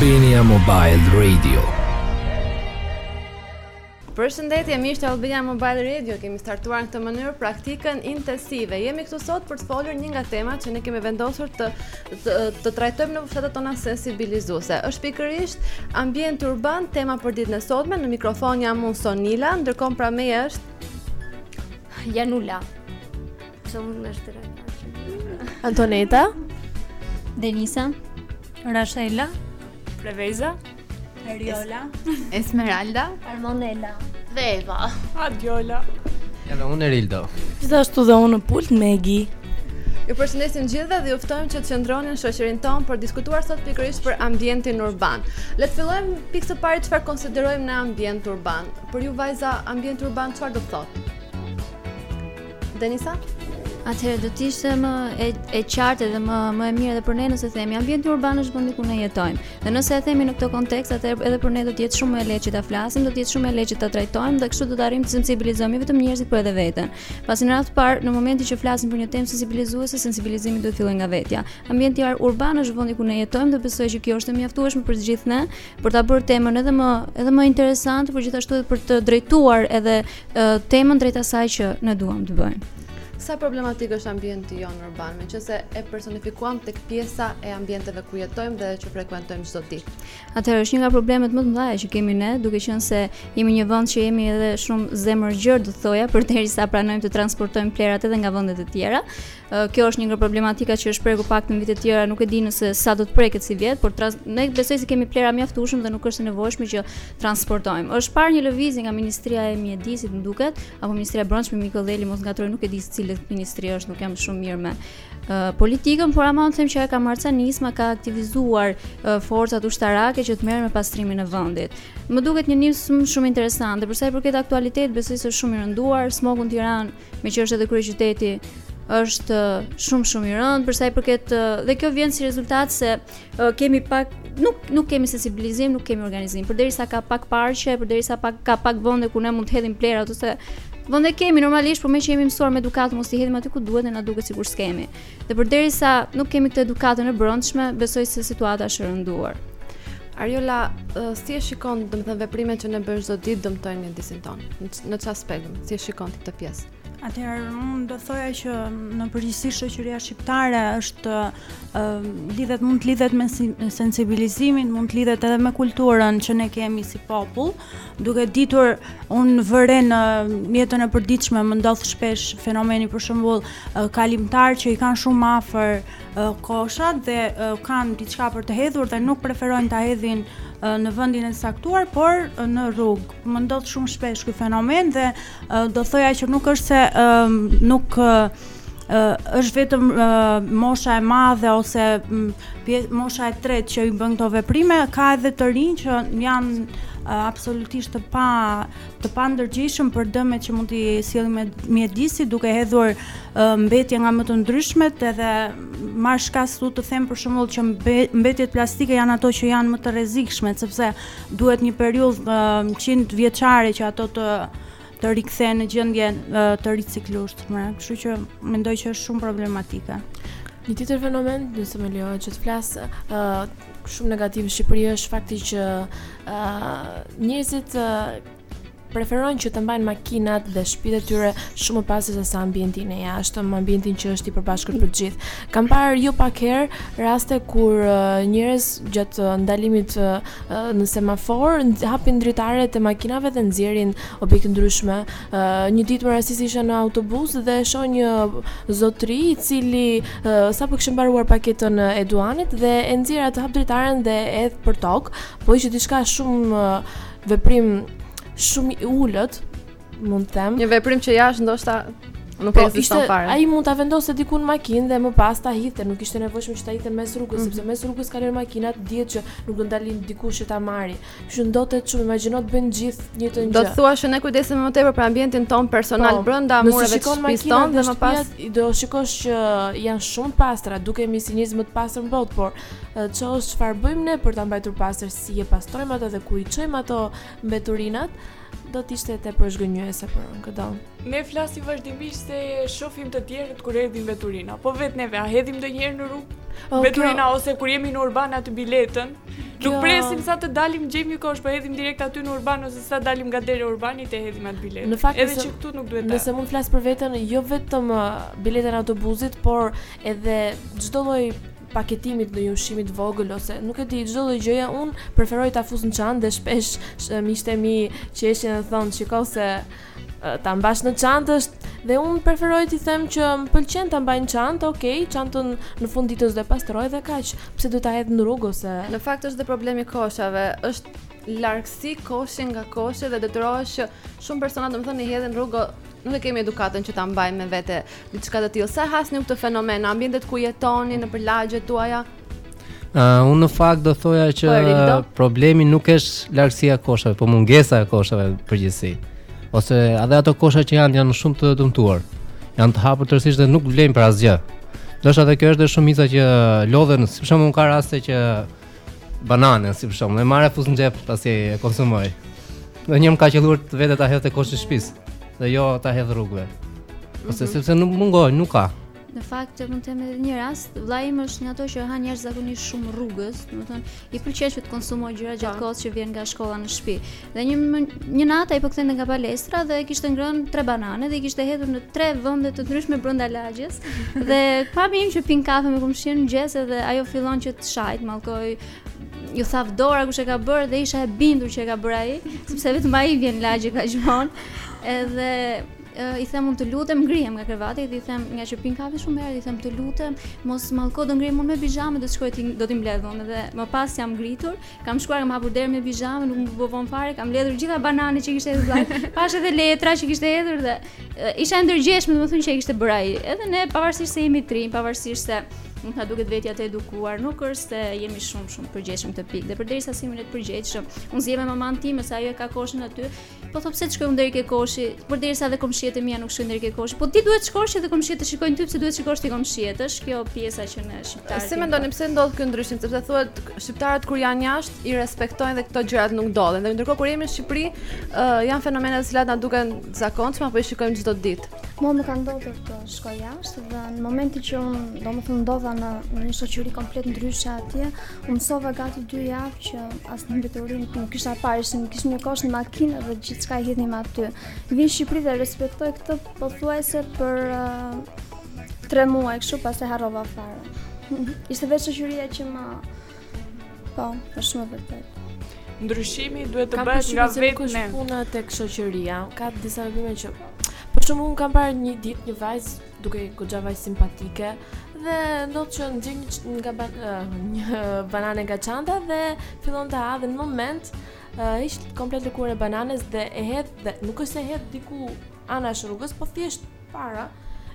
Albania Mobile Radio Përshëndetje miqtë e Albania Mobile Radio. Kemi startuar në këtë mënyrë praktikën intensive. Jemi këtu sot për të folur një nga temat që ne kemi vendosur të të, të trajtojmë në fushatat tona sensibilizuese. Është pikërisht ambienti urban, tema për ditën e sotme. Në mikrofon jam unë Sonila, ndërkohë pranë meje është Janula. Sa mund të shtroj tash. Antoneta, Denisa, Rashela, Preveza, Ariola, Esmeralda, Armonela, dhe Eva. Adjola. Edhe unë Erildo. Gjithashtu dhe unë në pult Megi. Ju përshëndesim gjithëve dhe ju ftojmë që të qëndroni në shoqërinë tonë për të diskutuar sot pikërisht për ambientin urban. Le të fillojmë pikë së pari çfarë konsiderojmë ne ambient urban. Për ju vajza, ambient urban çfarë do të thotë? Denisa? Atëherë do të ishte më e, e qartë dhe më më e mirë edhe për ne nëse themi ambienti urban është vendi ku ne jetojmë. Dhe nëse e themi në këtë kontekst, atëherë edhe për ne do të jetë shumë më e lehtë që ta flasim, do të jetë shumë më e lehtë që ta trajtojmë dhe kështu do të arrijmë të sensibilizojmë jo vetëm njerëzit, por edhe veten. Pasi në radhë të parë, në momentin që flasim për një temë sensibilizuese, sensibilizimi duhet të fillojë nga vetja. Ambienti urban është vendi ku ne jetojmë dhe besoj që kjo është e mjaftueshme për të gjithë ne, për ta bërë temën edhe më edhe më interesante, por gjithashtu edhe për të drejtuar edhe temën drejt asaj që ne duam të bëjmë. Sa problematik është ambienti jonë urban, meqenëse e personifikuam tek pjesa e ambienteve ku jetojmë dhe që frekuentojmë çdo ditë? Atëherë është një nga problemet më të mëdhaja që kemi ne, duke qenë se jemi një vend që jemi edhe shumë zemërgjerë, do të thoja, përderisa pranojmë të transportojmë plehrat edhe nga vendet e tjera, Kjo është një nga problematikat që është prekur pak në vitet e tjera, nuk e di nëse sa do të preket sivjet, por trans... ne besoj se kemi plehra mjaftueshëm dhe nuk është e nevojshme që të transportojmë. Është parë një lëvizje nga Ministria e Mjedisit, më duket, apo Ministria e Brendshme Miko Dheli, mos ngatërroj, nuk e di se cila ministri është, nuk jam shumë mirë me uh, politikën, por ama unë them që e ka marrë nisma ka aktivizuar uh, forcat ushtarake që të merren me pastrimin e vendit. Më duket një nismë shumë interesante, për sa i përket aktualitetit, besoj se është shumë i rënduar, smogu në Tiranë meqë është edhe kryeqyteti është shumë shumë i rëndë për sa i përket dhe kjo vjen si rezultat se kemi pak nuk nuk kemi sensibilizim, nuk kemi organizim. Përderisa ka pak parqe, përderisa pak ka pak vende ku ne mund të hedhim plehrat ose vende kemi normalisht, por meqë jemi mësuar me edukatë mos t'i hedhim aty ku duhet, ne na duket sikur s'kemi. Dhe përderisa nuk kemi këtë edukatën e brendshme, besoj se situata është e rënduar. Ariola, si e shikon, domethënë veprimet që ne bëjmë çdo ditë dëmtojnë mjedisin tonë? Në çfarë aspekt? Si e shikon ti këtë pjesë? Atëherë unë do thoja që në përgjithësi shoqëria shqiptare është uh, lidhet mund të lidhet me sensibilizimin, mund të lidhet edhe me kulturën që ne kemi si popull. Duke ditur unë vërej në jetën e përditshme më ndodh shpesh fenomeni për shembull kalimtarë që i kanë shumë afër koshat dhe kanë diçka për të hedhur dhe nuk preferojnë ta hedhin në vendin e caktuar, por në rrugë. Më ndodh shumë shpesh ky fenomen dhe Do thoja që nuk është se nuk është vetëm mosha e madhe ose mosha e tretë që i bën këto veprime, ka edhe të rinj që janë absolutisht të pa të pa ndërgjegjshëm për dëmet që mund t'i sjellim mjedisit duke hedhur mbetje nga më të ndryshmet edhe marr shkas këtu të them për shembull që mbetjet plastike janë ato që janë më të rrezikshme sepse Duhet një periudhë uh, 100 vjeçare që ato të të rikthehen në gjendje të ricikluar, kështu që mendoj që është shumë problematike. Një tjetër fenomen, nëse më lejohet që të flas, ë uh, shumë negativ në Shqipëri është fakti që ë uh, njerëzit uh, preferojnë që të mbajnë makinat dhe shtëpitë e tyre shumë më pastër sesa ambientin e jashtëm, ambientin që është i përbashkët për të gjithë. Kam parë jo pak herë raste kur uh, njerëz gjatë uh, ndalimit uh, në semafor hapin dritaret e makinave dhe nxjerrin objekte të ndryshme. Një ditë rastësisht isha në autobus dhe shoh një zotri i cili sapo kishte mbaruar paketën e duhanit dhe e nxjerr atë hap dritaren dhe e hedh përtokë, po ishte diçka shumë veprim shumë i ulët, mund të them. Një veprim që jashtë ndoshta nuk po, ekziston fare. Ai mund ta vendoste diku në makinë dhe më pas ta hidhte, nuk ishte nevojshëm që ta hidhte mes rrugës, mm -hmm. sepse mes rrugës kalojnë makinat, dihet që nuk do të ndalojë dikush që ta marrë. Kështu ndotet shumë, imagjino të bëjnë gjithë të njëjtën gjë. Do të thuash që ne kujdesemi më tepër për ambientin tonë personal po, brenda mureve të shtëpisë tonë dhe më pas do shikosh që janë shumë pastra, dukemi si njerëzit më të pastër në botë, por çfarë bëjmë ne për ta mbajtur pastër? si i pastrojmë ato dhe ku i çojmë ato mbeturinat, do të ishte tepër zhgënjyese për këdo. Ne flasim vazhdimisht se shofim të tjerët kur hedhin mbeturina, po vetë neve a hedhim ndonjëherë në rrugë? Oh, mbeturina kjo... ose kur jemi në urban atë biletën, kjo... nuk presim sa të dalim gjejmë një kosh, po hedhim direkt aty në urban ose sa dalim nga dera e urbanit e hedhim atë biletë. Në fakt edhe që këtu nuk duhet të. Nëse mund flas për veten, jo vetëm uh, biletën e autobusit, por edhe çdo lloj paketimi të ndonjë ushqimi të vogël ose nuk e di çdo lloj gjëje unë preferoj ta fus në çantë dhe shpesh miqtë e mi qeshin dhe thonë shiko seç mban në çantë është dhe unë preferoj t'i them që më pëlqen ta mbaj në çantë, ok, çantën në fund ditës do e pastroj dhe kaq, pse duhet ta hedh në rrugë ose Në fakt është dhe problemi i koshave, është larg koshi nga koshi dhe detyrohesh që shumë persona domethënë i hedhin në rrugë nuk e kemi edukatën që ta mbajmë me vete Diçka të tillë. Sa e hasni ju këtë fenomen në ambientet ku jetoni, nëpër lagjet tuaja? Uh, unë në fakt do thoja që po, problemi nuk është largësia e koshave, po mungesa e koshave përgjithësi. Ose edhe ato kosha që janë janë shumë të dëmtuar. Janë të hapur tërësisht dhe nuk vlejnë për asgjë. Do të thotë edhe kjo është edhe shumica që lodhen, si për shembull ka raste që uh, banane si për shembull, e marr fus në xhep pasi e konsumoj. Ndonjë më ka qëlluar të vete ta hedh te koshi shtëpisë dhe jo ta hedh rrugëve. Ose mm -hmm. sepse nuk mungon, nuk ka. Në fakt mund të them edhe një rast, vllai im është nga ato që han jashtëzakonisht shumë rrugës, domethënë i pëlqen që të konsumojë gjëra gjatë po. kohës që vjen nga shkolla në shtëpi. Dhe një një natë ai po kthehej nga palestra dhe kishte ngrënë tre banane dhe i kishte hedhur në tre vende të ndryshme brenda lagjes. dhe mami im që pin kafe me komshien në mëngjes edhe ajo fillon që të shajë, mallkojë iu thaftë dora kush e ka bërë dhe isha e bindur që e ka bërë ai, sepse vetëm ai vjen lagje ka gjithmonë. Edhe uh, i them unë të lutem ngrihem nga krevati dhe i them nga që pin kafe shumë herë i them të lutem mos mallko do ngrihem unë me pijama do të shkoj t'i do t'i mbledh unë dhe më pas jam ngritur Kam shkuar, kam hapur derën me pijamë, nuk më bëhej vonë fare, kam mbledhur gjitha bananet që kishte hedhur ai. Pashë edhe letra që kishte hedhur dhe isha e ndërgjeshme, domethënë që e kishte bërë ai. Edhe ne pavarësisht se jemi të rinj, pavarësisht se nuk na duket vetja të edukuar, nuk është se jemi shumë shumë të përgjegjshëm te kjo pikë. Dhe përderisa s'jemi ne të përgjegjshëm, unë s'gjej mamin tim se ajo e ka koshin aty, Po thotë pse të shkoj unë deri ke koshi, përderisa edhe komshiet e mia nuk shkojnë deri ke koshi. Po ti duhet të shkosh edhe komshiet të shikojnë ty pse duhet të shikosh ti komshiet, është kjo pjesa që ne shqiptarët. Si mendoni pse ndodh ky ndryshim? Sepse thuhet shqiptarët kur janë jashtë i respektojnë dhe këto gjërat nuk ndodhin. Dhe ndërkohë kur jemi në Shqipëri, uh, janë fenomene të cilat na duken zakonshme apo i shikojmë çdo ditë. Mua më ka ndodhur të shkoj jashtë dhe në momentin që unë domethënë ndodha në një shoqëri komplet ndryshe atje, uh, U mësova gati dy javë që asnjë mbeturinë nuk kisha parë, se kishim një kosh në makinë dhe gjithçka e hidhnim aty. Vij në Shqipëri dhe respektoj këtë pothuajse për uh, tre muaj kështu pastaj harrova fare. Ishte vetë shoqëria që më... Po, është shumë e vërtetë. Ndryshimi duhet të bëhet nga vetë ne... Ka puna tek shoqëria, ka disa veprime që... Për shembull unë kam parë një ditë një vajzë Dukej goxha vajzë simpatike dhe ndodh që nxjerr një ç- nga ba- ë, një banane nga çanta dhe fillon ta hajë dhe në moment ë, hiq komplet lëkurën e bananes dhe e hedh dhe nuk është se e hedh diku anash rrugës, po thjesht para.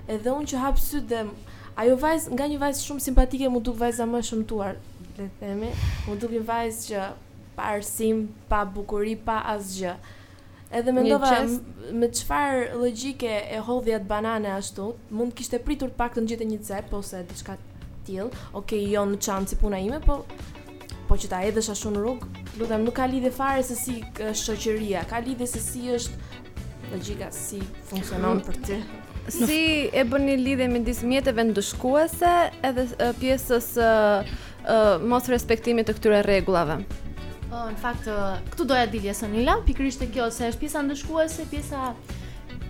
Edhe unë që hap sytë dhe m- ajo vajzë nga një vajzë shumë simpatike m'u duk vajza më e shëmtuar, le të themi, m'u duk një vajzë që pa arsim, pa bukuri, pa asgjë. Edhe mendova me çfarë logjike e hodhi atë banane ashtu, mund të kishte pritur të paktën të gjente një cep ose diçka të tillë. Okej, okay, jo në çantë si puna ime, po po që ta hedhësh ashtu në rrugë, lutem nuk ka lidhje fare se si është shoqëria, ka lidhje se si është logjika si funksionon për ti. Si e bëni lidhjen midis mjeteve ndëshkuese edhe pjesës mosrespektimit të këtyre rregullave. Po, në fakt, këtu doja dilja Sonila, pikërisht te kjo, se është pjesa ndëshkuese, pjesa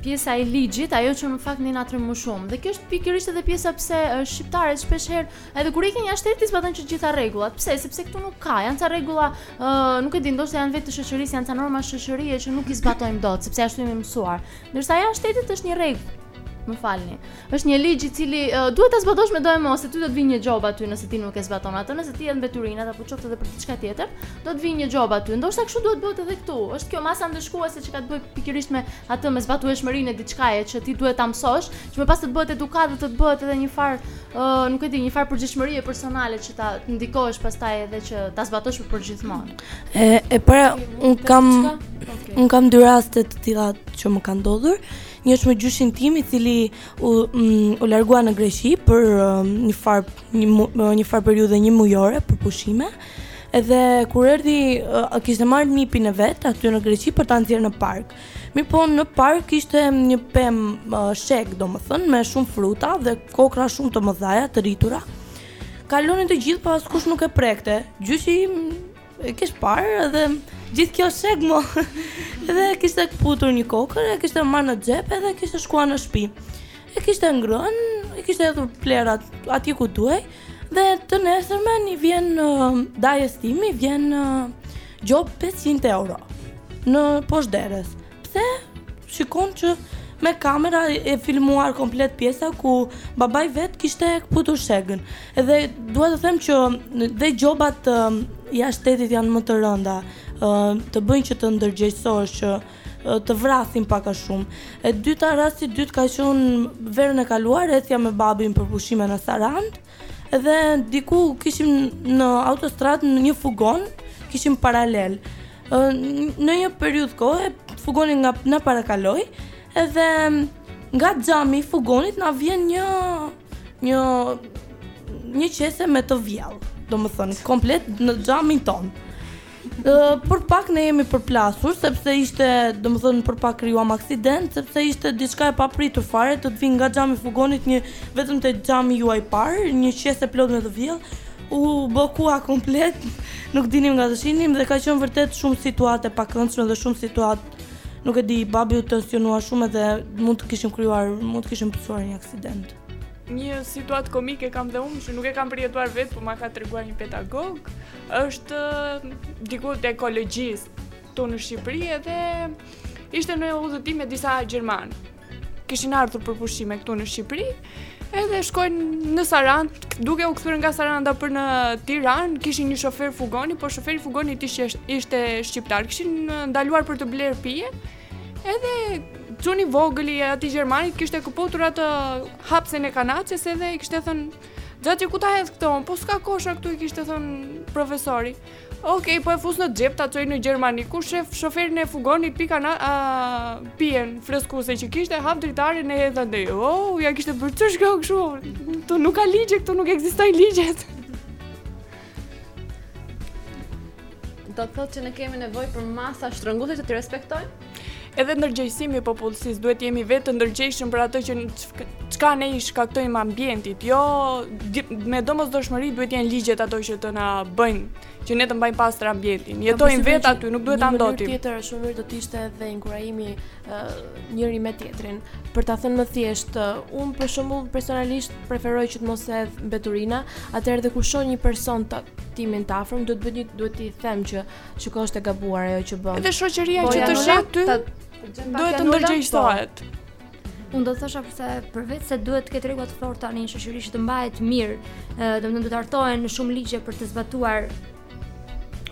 pjesa e ligjit, ajo që në fakt ne na tremb më shumë. Dhe kjo është pikërisht edhe pjesa pse shqiptarët shpeshherë, edhe kur ikin jashtë shtetit, zbatojnë që të gjitha rregullat. Pse? Sepse këtu nuk ka, janë ca rregulla, uh, nuk e di, ndoshta janë veti të shoqërisë, janë ca norma shoqërie që nuk i zbatojmë dot, sepse ashtu jemi mësuar. Ndërsa jashtë shtetit është një rregull. Më falni. Është një ligj i cili uh, duhet ta zbatosh medoemos, se ty do të vijë një gjobë aty nëse ti nuk e zbaton atë, nëse ti hedh mbeturinat apo qoftë edhe për diçka tjetër, do të vijë një gjobë aty. Ndoshta kështu duhet bëhet edhe këtu. Është kjo masa ndëshkuese që ka të bëjë pikërisht me atë me zbatueshmërinë e diçkaje që ti duhet ta mësosh, që më pas të të bëhet edukatë dhe të të bëhet edhe një farë, uh, nuk e di, një farë përgjegjshmërie personale që ta ndikosh pastaj edhe që ta zbatosh për gjithmonë. E, e para, unë kam, okay. unë kam dy raste të tila që më kanë ndodhur. Një është me gjyshin tim i cili u, mm, u largua në Greqi për um, një farë një, një farë periudhe njëmujore për pushime. Edhe kur erdhi uh, kishte marrë nipin e vet aty në Greqi për ta nxjerrë në park. Mirëpo në park ishte një pemë uh, shegë, domethënë, me shumë fruta dhe kokrra shumë të mëdhaja të rritura. Kalonin të gjithë, po askush nuk e prekte. Gjyshi im e kish parë dhe gjithë kjo shegë mo. dhe kishte këputur një kokërr, e kishte marrë në xhep dhe kishte shkuar në shtëpi. E kishte ngrënë, e kishte hedhur plehrat aty ku duhej dhe të nesërmen i vjen uh, dajës tim i vjen uh, gjobë 500 euro në poshtë derës. Pse shikon që me kamera e filmuar komplet pjesa ku babai i vet kishte këputur shegën. Edhe dua të them që dhe gjobat jashtë shtetit janë më të rënda, të bëjnë që të ndërgjegjësohesh që të vrasin pak a shumë. E dyta rasti i dytë ka qenë verën e kaluar, ecja me babin për pushime në Sarandë. Dhe diku kishim në autostradë një furgon, kishim paralel. Në një periudhë kohe furgoni nga na parakaloi, edhe nga xhami i furgonit na vjen një një një qese me të vjella, domethënë, komplet në xhamin tonë. Për pak ne jemi përplasur sepse ishte, domethënë për pak krijuam aksident sepse ishte diçka e papritur fare të të vinë nga xhami i furgonit një vetëm te xhami juaj parë, një qese plot me të vjellë. U bllokua komplet, nuk dinim nga të shinim dhe ka qenë vërtet shumë situatë e pakëndshme dhe shumë situatë nuk e di, babi u tensionua shumë dhe mund të kishim krijuar, mund të kishim pësuar një aksident. Një situatë komike kam dhe unë që nuk e kam përjetuar vetë, por ma ka treguar një pedagog. Është diku te ekologjisë këtu në Shqipëri edhe ishte në udhëtim me disa gjermanë. Kishin ardhur për pushime këtu në Shqipëri, edhe shkojnë në Sarandë, duke u kthyer nga Saranda për në Tiranë, kishin një shofer furgoni, por shoferi i furgonit ishte shqiptar, kishin ndaluar për të blerë pije. Edhe çuni i vogël i atij gjermanit kishte këputur atë hapsen e kanaçes edhe i kishte thënë Xhaxhi ku ta hedh këtë unë? Po s'ka kosha këtu i kishte thënë profesori. Ok, po e fus në xhep ta çoj në Gjermani. Kur shef shoferin e furgonit pi kanaçen, pijen freskuese që kishte hap dritaren e hedh andej. Oh, ia kishte bërë ç'është kjo kështu. Ktu nuk ka ligje këtu, nuk ekzistojnë ligjet. Do të thotë që ne kemi nevojë për masa shtrënguese që të respektojmë? Edhe ndërgjegjësimi i popullsisë duhet të jemi vetë të ndërgjegjshëm për atë që çka ne i shkaktojmë ambientit. Jo me domosdoshmëri duhet të jenë ligjet ato që të na bëjnë që ne të mbajmë pastër ambientin. Jetojmë vetë aty, nuk duhet ta ndotim. Një tjetër shumë mirë do të ishte edhe inkurajimi i njëri me tjetrin. Për ta thënë më thjesht, unë për shembull personalisht preferoj që të mos hedh mbeturina, atëherë dhe kur shoh një person timin të afërm, duhet bëj një duhet t'i them që shiko është e gabuar ajo që bën. Edhe shoqëria po, që të sheh ty duhet të ndërgjegjësohet. Po. Unë do të thosha përse përveç se duhet të ketë rregulla të forta në një shoqëri që të mbahet mirë, domethënë do të hartohen shumë ligje për të zbatuar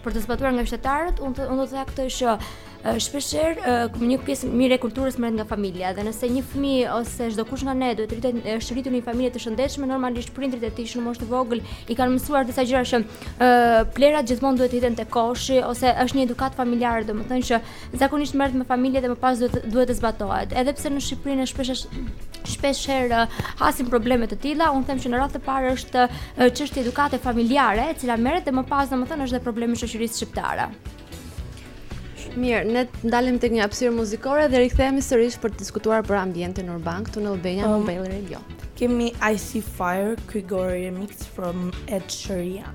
për të zbatuar nga qytetarët, unë unë do të thoja këtë që shpeshherë një pjesë e mirë e kulturës merret nga familja dhe nëse një fëmijë ose çdokush nga ne duhet të rritet është rritur në një familje të shëndetshme normalisht prindërit e tij që në moshë të vogël i kanë mësuar disa gjëra që ë plehrat gjithmonë duhet të hidhen te koshi ose është një edukatë familjare domethënë që Zakonisht merret në familje dhe më pas duhet duhet të zbatohet. Edhe pse në Shqipëri ne shpesh shpesh herë hasim probleme të tilla, unë them që në radhë të parë është çështje edukate familjare, e cila merret dhe më pas domethënë është dhe problem i shoqërisë shqiptare. Mirë, ne ndalemi tek një hapësirë muzikore dhe rikthehemi sërish për të diskutuar për ambientin urban këtu në Albania në um, Bell Radio. Kemi I See Fire, Grigori Remix from Ed Sheeran.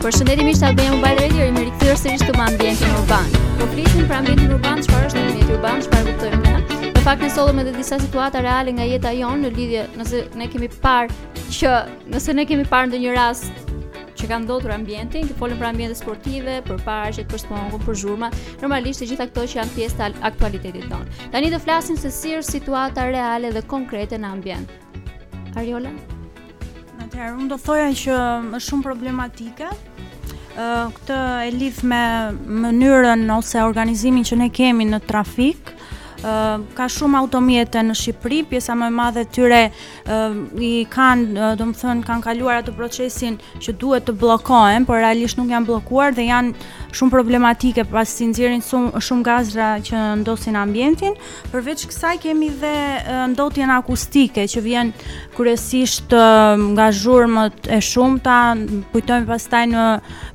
Përshëndetje miq të Bëjëm Mobile Radio, jemi rikthyer sërish këtu me ambientin urban. Po flisim për ambientin urban, çfarë është ambienti urban, çfarë kuptojmë ne? Në fakt ne sollëm edhe disa situata reale nga jeta jonë në lidhje nëse ne kemi parë që Nëse ne kemi parë ndonjë rast që kanë ndotur ambientin, që folën për ambiente sportive, për parqet, për smogun, për zhurma, normalisht të gjitha këto që janë pjesë të aktualitetit tonë. Tani do flasim se si është situata reale dhe konkrete në ambient. Ariola? Atëherë, unë do thoja që është shumë problematike, këtë e lidh me mënyrën ose organizimin që ne kemi në trafik, ka shumë automjete në Shqipëri, pjesa më e madhe e tyre i kanë, domethënë, kanë kaluar atë procesin që duhet të bllokohen, por realisht nuk janë bllokuar dhe janë shumë problematike pasi nxjerrin shumë gazra që ndosin ambientin. Përveç kësaj kemi dhe ndotjen akustike që vjen kryesisht nga zhurmët e shumta. Kujtojmë pastaj në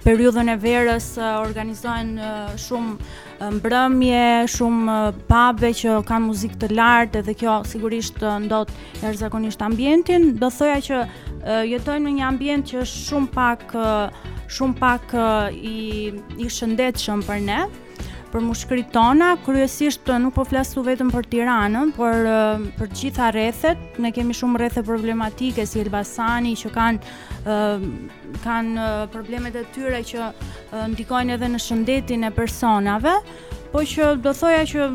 periudhën e verës organizohen shumë mbrëmje, shumë pabe që kanë muzikë të lartë dhe kjo sigurisht ndot jashtëzakonisht ambientin. Do thoja që jetojmë në një ambient që është shumë pak shumë pak i i shëndetshëm për ne për mushkëritë tona, kryesisht nuk po flas vetëm për Tiranën, por për gjitha rrethet, ne kemi shumë rrethe problematike si Elbasani që kanë kanë problemet e tyre që ndikojnë edhe në shëndetin e personave, po që do thoja që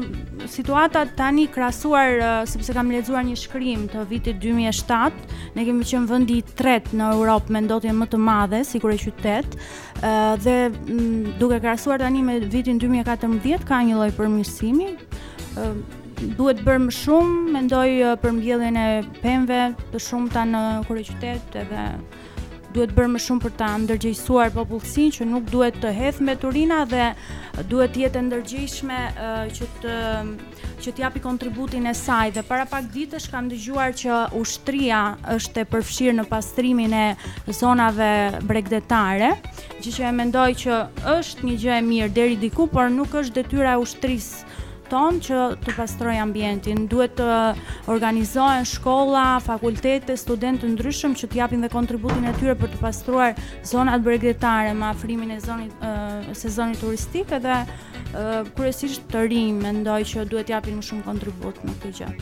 situata tani krahasuar, sepse kam lexuar një shkrim të vitit 2007, ne kemi qenë vendi i tretë në Europë me ndotjen më të madhe, si kryeqytet, dhe duke krahasuar tani me vitin 2014, ka një lloj përmirësimi, Duhet bërë më shumë, mendoj për mbjelljen e pemëve të shumta në kryeqytet edhe duhet bërë më shumë për ta ndërgjegjësuar popullsinë që nuk duhet të hedhë mbeturina dhe duhet të jetë e ndërgjegjshme që të që të japi kontributin e saj dhe para pak ditësh kam dëgjuar që ushtria është e përfshirë në pastrimin e zonave bregdetare, gjë që e mendoj që është një gjë e mirë deri diku, por nuk është detyra e ushtrisë tonë që të pastrojë ambientin. Duhet të organizohen shkolla, fakultete, studentë të ndryshëm që të japin dhe kontributin e tyre për të pastruar zonat bregdetare me afrimin e zonit e, sezonit turistik dhe kryesisht të rinjtë mendoj që duhet të japin më shumë kontribut në këtë gjë.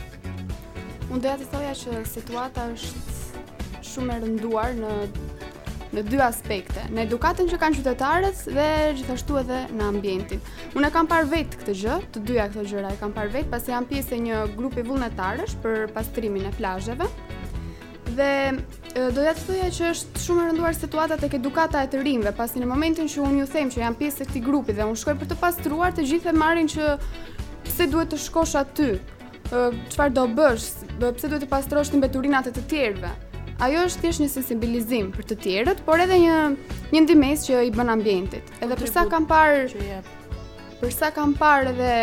Unë doja të thoja që situata është shumë e rënduar në në dy aspekte, në edukatën që kanë qytetarët dhe gjithashtu edhe në ambientin. Unë e kam parë vetë këtë gjë, të dyja këto gjëra e kam parë vetë, pasi jam pjesë e një grupi vullnetarësh për pastrimin e plazheve. Dhe doja të thoja që është shumë e rënduar situata tek edukata e të rinjve, pasi në momentin që unë ju them që jam pjesë e këtij grupi dhe unë shkoj për të pastruar, të gjithë e marrin që pse duhet të shkosh aty, Çfarë do bësh? Pse duhet të pastrosh ti mbeturinat e të tjerëve? Ajo është thjesht një sensibilizim për të tjerët, por edhe një një ndihmesë që i bën ambientit. Edhe për sa kam parë për sa kam parë edhe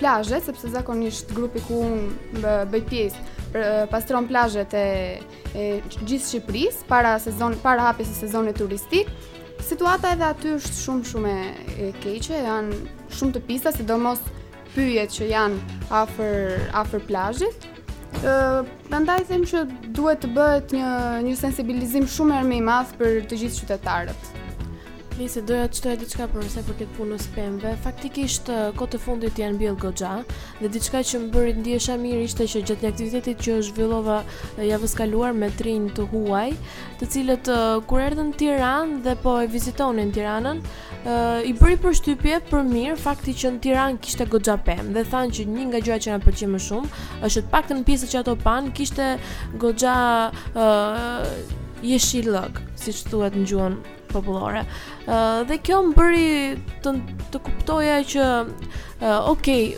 plazhet, sepse zakonisht grupi ku unë bëj pjesë pastron plazhet e, e gjithë Shqipërisë para sezon para hapjes së sezonit turistik. Situata edhe aty është shumë shumë e keqe, janë shumë të pista, sidomos pyjet që janë afër afër plazhit. Ë, prandaj them që duhet të bëhet një një sensibilizim shumë më i madh për të gjithë qytetarët. Unë doja të shtoja diçka për sa i përket punës së pemëve, faktikisht kohët e fundit janë mbjell goxha dhe diçka që më bëri të ndihesha mirë ishte që gjatë një aktiviteti që zhvillova javës së kaluar me të rinj të huaj, të cilët kur erdhën në Tiranë dhe po e vizitonin Tiranën, I bëri përshtypje për mirë fakti që në Tiranë kishte goxha pemë dhe thanë që një nga gjërat që na pëlqen më shumë është të paktën në pjesën që ato pan kishte goxha uh, jeshillëk, siç thuhet në gjuhën popullore. Uh, dhe kjo më bëri të të kuptoja që uh, okay,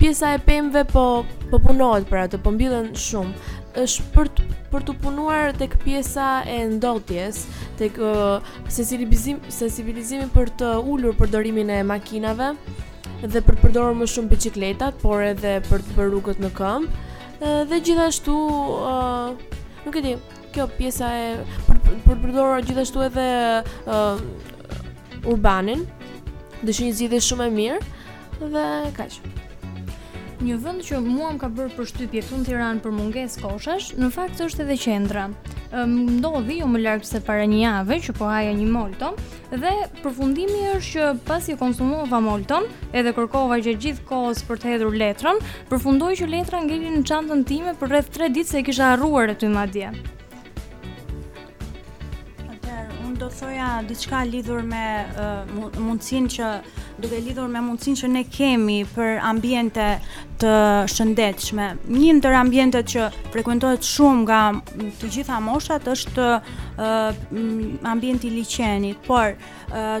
Pjesa e pemëve po po punohet për atë, po mbillen shumë. Është për të për t'u punuar tek pjesa e ndotjes, tek uh, sensibilizim sensibilizimi për të ulur përdorimin e makinave dhe për të përdorur më shumë biçikletat, por edhe për të bërë rrugët në këmbë. Uh, dhe gjithashtu uh, nuk e di, kjo pjesa e për për të përdorur gjithashtu edhe uh, urbanin, do ishte një zgjidhje shumë e mirë. Dhe kaq. Një vend që mua më ka bërë përshtypje këtu në Tiranë për mungesë koshash, në fakt është edhe qendra. Ndodhi jo më larg se para një jave që po haja një molto dhe përfundimi është që pasi e konsumova molton, edhe kërkova gjatë gjithë kohës për të hedhur letrën, përfundoi që letra ngeli në çantën time për rreth 3 ditë se e kisha harruar aty madje. Unë do thoja diçka lidhur me mundësinë që duke lidhur me mundësinë që ne kemi për ambjente të shëndetshme. Një ndër ambjentet që frekuentohet shumë nga të gjitha moshat është ambjenti i liqenit, por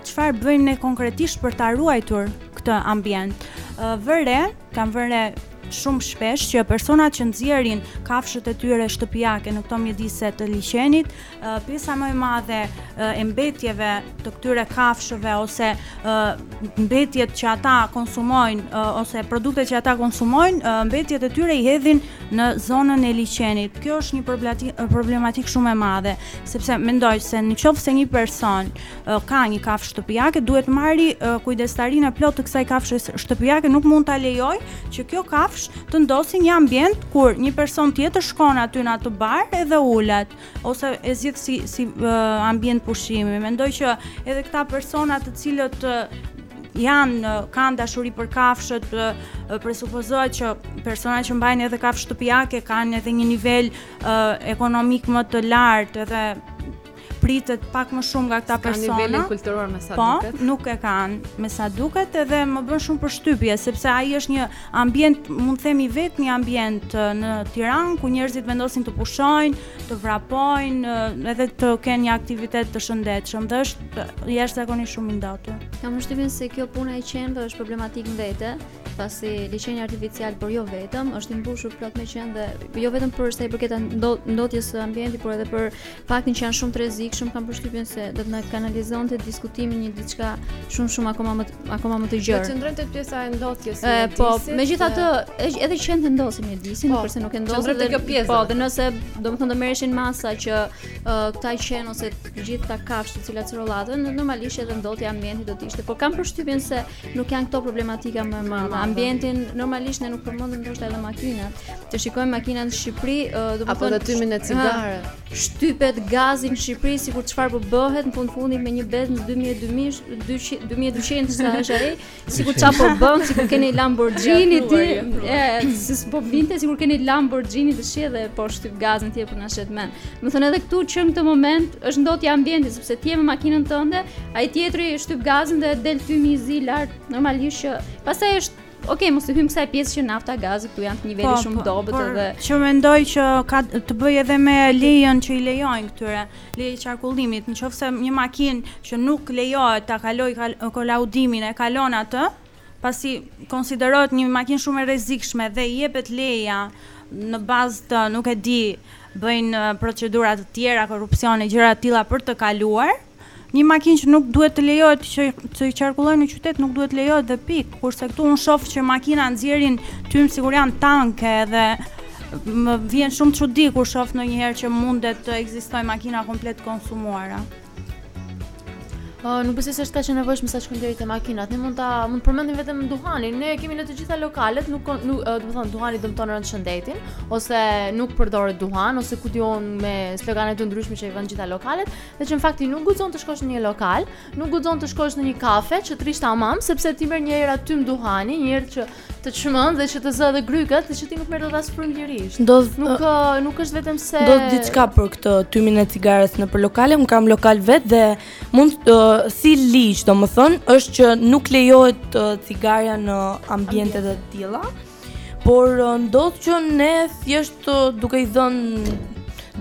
çfarë bëjmë ne konkretisht për ta ruajtur këtë ambjent? Vëre Kam vënë re shumë shpesh që personat që nxjerrin kafshët e tyre shtëpiake në këto mjedise të liqenit, pjesa më e madhe e mbetjeve të këtyre kafshëve ose mbetjet që ata konsumojnë ose produktet që ata konsumojnë, mbetjet e tyre i hedhin në zonën e liqenit. Kjo është një problematikë shumë e madhe, sepse mendoj se në qoftë se një person ka një kafshë shtëpiake duhet të marri kujdestarinë e plotë të kësaj kafshe shtëpiake nuk mund ta lejoj që kjo kafshë të ndosi një ambient kur një person tjetër shkon aty në atë bar edhe ulet ose e zgjedh si si ambient pushimi mendoj që edhe këta persona të cilët janë kanë dashuri për kafshët, presupozohet që persona që mbajnë edhe kafshë shtëpiake kanë edhe një nivel uh, ekonomik më të lartë, edhe pritet pak më shumë nga këta persona. Kanë nivelin kulturor me sa po, duket. Po, nuk e kanë me sa duket edhe më bën shumë përshtypje sepse ai është një ambient, mund të themi vetëm një ambient në Tiranë ku njerëzit vendosin të pushojnë, të vrapojnë, edhe të kenë një aktivitet të shëndetshëm dhe është jashtëzakonisht shumë i ndotur. Kam përshtypjen se kjo puna e qenve është problematikë në vete, pasi liqeni artificial por jo vetëm, është i mbushur plot me qen dhe jo vetëm për sa i përket ndotjes së ambientit, por edhe për Faktin që janë shumë të rrezikshëm kam përshtypjen se do të na kanalizonte diskutimin në diçka shumë shumë akoma më akoma më të gjerë. Do të qëndrojmë te pjesa e ndotjes së mjedisit. Po, megjithatë, edhe qentë e ndosin mjedisin, po, përse nuk e ndosin edhe kjo pjesë. Po, dhe nëse domethënë do merreshin masa që këta qen ose të gjitha këto kafshë të cilat sorollaten, normalisht edhe ndotja e ambientit do të ishte. Po kam përshtypjen se Nuk janë këto problematika më më më ambientin, normalisht ne nuk përmendëm ndoshta edhe makinat, të shikojmë makinat në Shqipëri, domethënë... Apo në cigare. Shtypet gazi në Shqipëri, sikur çfarë po bëhet, në fund fundit me një Benz 2200, sa është ai, sikur ça po bën, sikur ke një Lamborghini, ti, e, siç po vinte, sikur ke një Lamborghini të shqe dhe po shtyp gazin ti e po na shet mend. Domethënë edhe këtu që në këtë moment, është ndotja e ambientit, Pse ti je me makinën tënde, ai tjetri shtyp gazin dhe del tymi i zi lart, normalisht që pastaj është Ok, mos të hyjmë kësaj pjesë që nafta, gazi këtu janë të niveli po, shumë po, dobët po, edhe. Që mendoj që ka të bëjë edhe me lejen që i lejojnë këtyre, leje qarkullimit, në qoftë se një makinë që nuk lejohet ta kalojë kal, kolaudimin e kalon atë, pasi konsiderohet një makinë shumë e rrezikshme dhe i jepet leja në bazë të, nuk e di, bëjnë procedura të tjera, korrupsione, gjëra të tilla për të kaluar. Një makinë që nuk duhet të lejohet që të qarkullojë në qytet, nuk duhet të lejohet dhe pikë. Kurse këtu unë shoh që makina nxjerrin tym sikur janë tanke dhe më vjen shumë çudi kur shoh ndonjëherë që mundet të ekzistojnë makina komplet të konsumuara. Uh, nuk besoj se është kaq e nevojshme sa shkon deri te makinat. Ne mund ta mund të përmendim vetëm duhanin. Ne e kemi në të gjitha lokalet, nuk nuk uh, do të thotë duhani dëmton rëndë shëndetin ose nuk përdoret duhan ose ku di unë me slogane të ndryshme që i vënë të gjitha lokalet, dhe që në fakt ti nuk guxon të shkosh në një lokal, nuk guxon të shkosh në një kafe që të rrish tamam sepse ti merr një erë tym duhani, një erë që të çmend dhe që të zë edhe grykat dhe që ti nuk merr dot as frymë lirisht. Do nuk uh, nuk është vetëm se Doja diçka për këtë tymin e cigares nëpër lokale, unë kam lokal vet dhe mund uh, si ligj, domethënë, është që nuk lejohet uh, cigarja në ambiente të tilla. Por uh, ndodh që ne thjesht duke i dhënë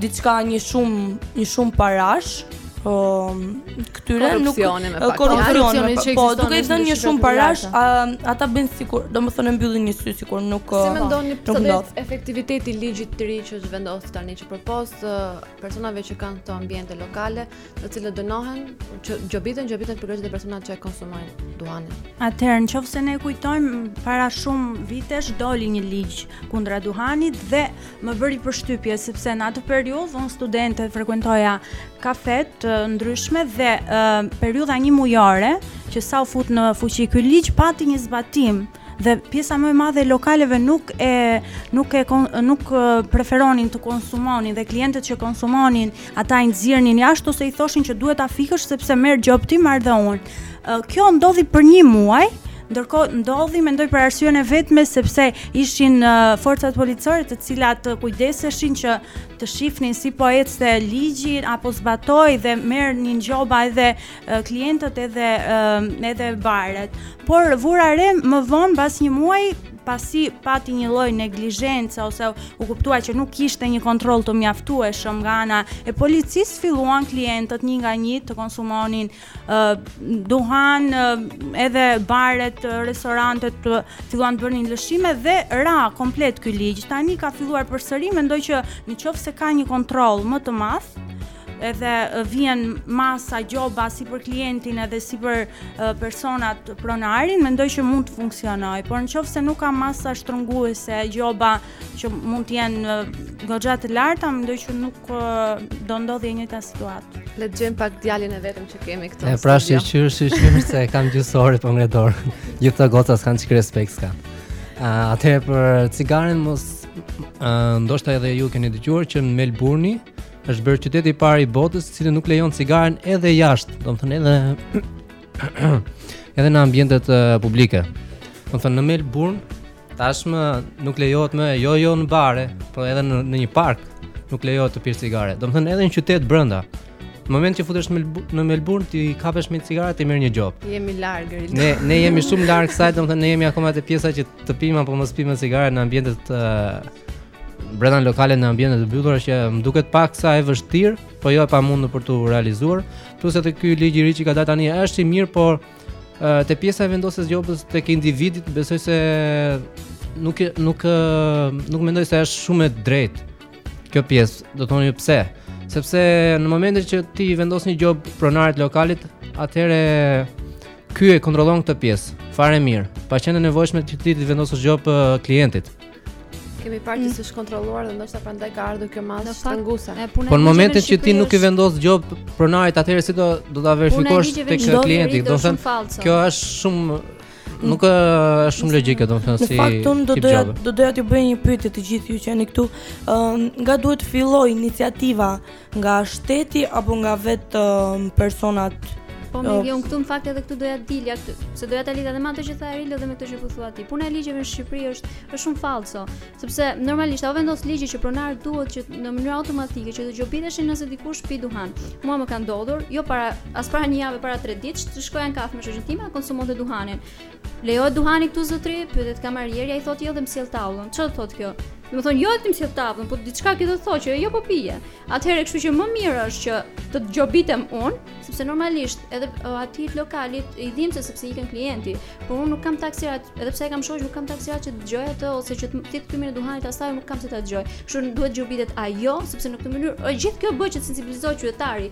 diçka një shumë një shumë parash, ë um, këtyre nuk korrupsionin me pak. Korrupsionin që po duke i dhënë një shumë parash, ata bëjnë sikur, domethënë mbyllin një sy sikur nuk Si mendoni pse do efektiviteti i ligjit të ri që është vendosur tani që përpos personave që kanë këto ambiente lokale, të cilat dënohen, që gjobiten, gjobiten edhe personat që e konsumojnë duhanin. Atëherë, në qoftë se ne kujtojmë, para shumë vitesh doli një ligj kundra duhanit dhe më bëri përshtypje, sepse në atë periudhë, unë studente frekuentoja kafe të ndryshme dhe periudha njëmujore, që sa u fut në fuqi ky ligj, pati një zbatim dhe pjesa më e madhe e lokaleve nuk e nuk e kon, nuk preferonin të konsumonin dhe klientët që konsumonin ata i nxirrnin jashtë ose i thoshin që duhet ta fikësh sepse merr gjobë ti, marr dhe unë. Kjo ndodhi për një muaj, ndërkohë ndodhi mendoj për arsyen e vetme sepse ishin uh, forcat policore të cilat kujdeseshin që të shifnin si po ecte ligji a po zbatohej dhe merrnin gjoba edhe klientët edhe edhe baret. Por vura re më vonë pas një muaji pasi pati një lloj neglizhence ose u kuptua që nuk kishte një kontroll të mjaftueshëm nga ana e policisë, filluan klientët një nga një të konsumonin uh, duhan uh, edhe baret, restorantet filluan të bënin lëshime dhe ra komplet ky ligj. Tani ka filluar përsëri, mendoj që në qoftë se ka një kontroll më të madh, edhe vihen masa gjoba si për klientin edhe si për personat pronarin, mendoj që mund të funksionojë, por në qoftë se nuk ka masa shtrënguese gjoba që mund të jenë goxha të larta, mendoj që nuk do ndodhë e njëjta situatë. Le të dëgjojmë pak djalin e vetëm që kemi këtu në studio. E pra shyqyr, shyqyr, se kam gjysmë ore po ngre dorën. Gjithë te gocat s'kanë që respekt s'kanë. Atëherë për cigaren, mos, ndoshta edhe ju keni dëgjuar që në Melburni, është bërë qyteti i parë i botës, i cili nuk lejon cigaren edhe jashtë, domethënë edhe edhe në ambientet uh, publike. Domethënë në Melbourne tashmë nuk lejohet më jo jo në bare, por edhe në, në një park nuk lejohet të pihet cigare. Domethënë edhe në qytet brenda. Në momentin që futesh në Melbourne ti kapesh me cigare ti merr një gjobë. Jemi larg. Ne ne jemi shumë larg kësaj, domethënë ne jemi akoma te pjesa që të pimë apo mos pimë cigare në ambientet uh, brenda në lokale në ambiente të mbyllura që më duket pak sa e vështirë, po jo e pamundur për t'u realizuar. Plus edhe ky ligj i ri që ka dalë tani është i mirë, por te pjesa e vendosjes së gjobës tek individit, besoj se nuk nuk nuk mendoj se është shumë e drejtë kjo pjesë. Do thoni pse? Sepse në momentin që ti i vendos një gjobë pronarit të lokalit, atëherë ky e kontrollon këtë pjesë fare mirë. Pa qenë e nevojshme që t'i vendosësh gjobë klientit. Kemi parë që s'është kontrolluar dhe ndoshta prandaj ka ardhur kjo masë shtrënguese. Po në momentin që ti nuk i vendos gjobë pronarit, atëherë si do do ta verifikosh tek klienti, domethënë kjo është shumë nuk është shumë logjike domethënë si. Në fakt unë do doja do doja t'ju bëj një pyetje të gjithëve ju që jeni këtu, ë nga duhet të fillojë iniciativa Nga shteti apo nga vetë personat Po më vjen këtu në fakt edhe këtu doja të dilja këtu, se doja ta lidha edhe me atë që tha Eril dhe me këtë që po thua ti. Puna e ligjeve në Shqipëri është është shumë fallso, sepse normalisht u vendos ligji që pronarët duhet që në mënyrë automatike që të gjobiteshin nëse dikush pi duhan. Mua më ka ndodhur, jo para as para një jave, para 3 ditësh, të shkoja në kafe me shoqën time, konsumonte duhanin. Lejohet duhani këtu zotri? Pyetet kamarieri, ai thotë jo dhe m'sjell tavlën. Ç'do të thotë kjo? Do të thonë jo dhe m'sjell tavlën, po diçka që do të thotë që jo po pije. Atëherë kështu që më mirë është që të gjobitem unë, sepse normalisht edhe uh, atij të lokalit i dhimbset sepse ikën klienti, por unë nuk kam taksirat, edhe pse e kam shoqë, nuk kam taksirat që të dëgjoj atë ose që tymin e duhanit të asaj nuk kam pse ta dëgjoj. Kështu duhet të gjobitet ajo, sepse në këtë mënyrë e gjithë kjo bëhet që të sensibilizohet qytetari,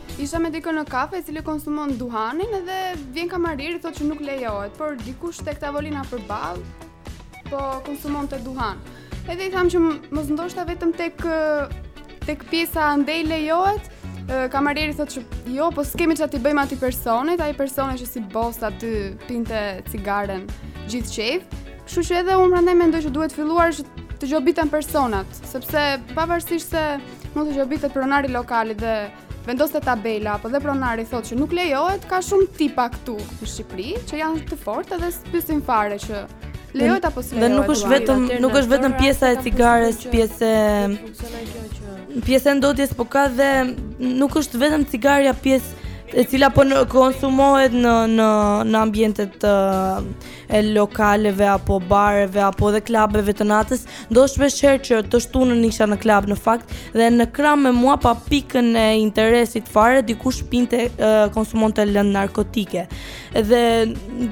Isha me dikë në kafe i cili konsumon duhanin dhe vjen kamarieri thotë që nuk lejohet, por dikush tek tavolina përballë po konsumonte duhan. Edhe i thamë që mos ndoshta vetëm tek tek pjesa andej lejohet, kamarieri thotë që jo, po s'kemi ça t'i bëjmë atij personit, ai personi që si bos aty pinte cigaren gjithë qejf. Kështu që edhe unë prandaj mendoj që duhet filluar që të gjobiten personat, sepse pavarësisht se Mund të gjobitet pronari i lokalit dhe vendoset tabela, apo dhe pronari thotë që nuk lejohet, ka shumë tipa këtu në Shqipëri, që janë të fortë edhe s'pysin fare që lejohet apo s'lejohet. Dhe nuk është vetëm, nuk është vetëm pjesa e cigares, pjesë... Pjesë e ndotjes, po ka dhe nuk është vetëm cigarja pjesë e cila po konsumohet në, në, në ambientet të... e lokaleve apo bareve apo dhe klabeve të natës, ndo shpesh herë që të shtunën isha në klab në fakt dhe në krah me mua pa pikën e interesit fare dikush pinte konsumonte lëndë narkotike. Dhe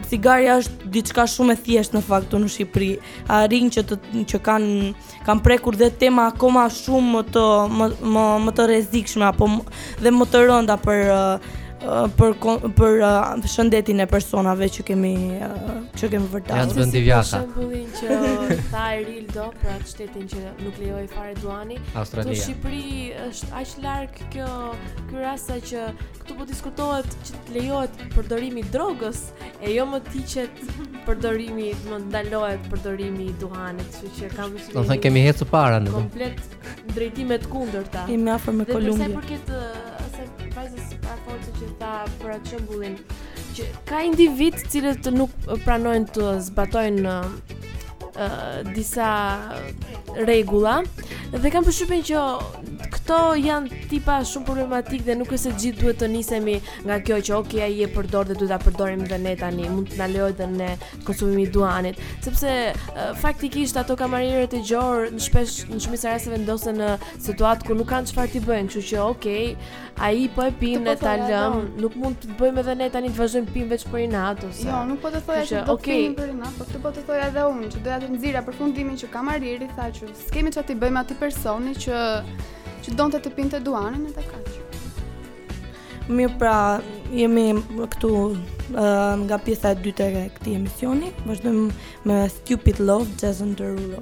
cigarja është diçka shumë e thjeshtë në fakt në Shqipëri. Arrijnë që të që kanë Kanë prekur dhe tema akoma shumë më të më më, më të rrezikshme apo dhe më të rënda për për për uh, shëndetin e personave që kemi uh, që kemi vërtetë. Jazxhi Divjaka. Që tha Erildo për atë shtetin që nuk lejoi fare duani. Australia. Në Shqipëri është aq larg kjo ky rast sa që këtu po diskutohet që të lejohet përdorimi i drogës e jo më të hiqet përdorimi, më ndalohet përdorimi i duhanit. Që kam vështirë. Do të thënë kemi ecur para në komplet drejtime të kundërta. Jemi afër me Kolumbinë. Dhe përsa i përket asaj vajzës së paraforcës që tha për atë shembullin, që ka individ të cilët nuk pranojnë të zbatojnë disa rregulla dhe kam përshtypjen që këto janë tipa shumë problematik dhe nuk është se gjithë duhet të nisemi nga kjo që ok ai e përdor dhe duhet ta përdorim dhe ne tani mund të na lejojë dhe ne konsumimi i duanit, sepse faktikisht ato kamarierët e gjorë shpesh në shumicë raste vendosen në situatë ku nuk kanë çfarë të bëjnë, kështu që ok, ai po e pin ne po ta lëm, nuk mund të bëjmë edhe ne tani të vazhdojmë pim veç për inat ose. Jo, nuk po të thoja që do të pim për inat, po të po të thoja edhe unë që doja të nxirrja përfundimin që kamarieri tha që s'kemi çfarë të bëjmë atë personi që që donte të pinte duanin edhe kaq. Mirë pra, jemi këtu uh, nga pjesa e dytë e këtij emisioni. Vazhdojmë me Stupid Love Jason Derulo.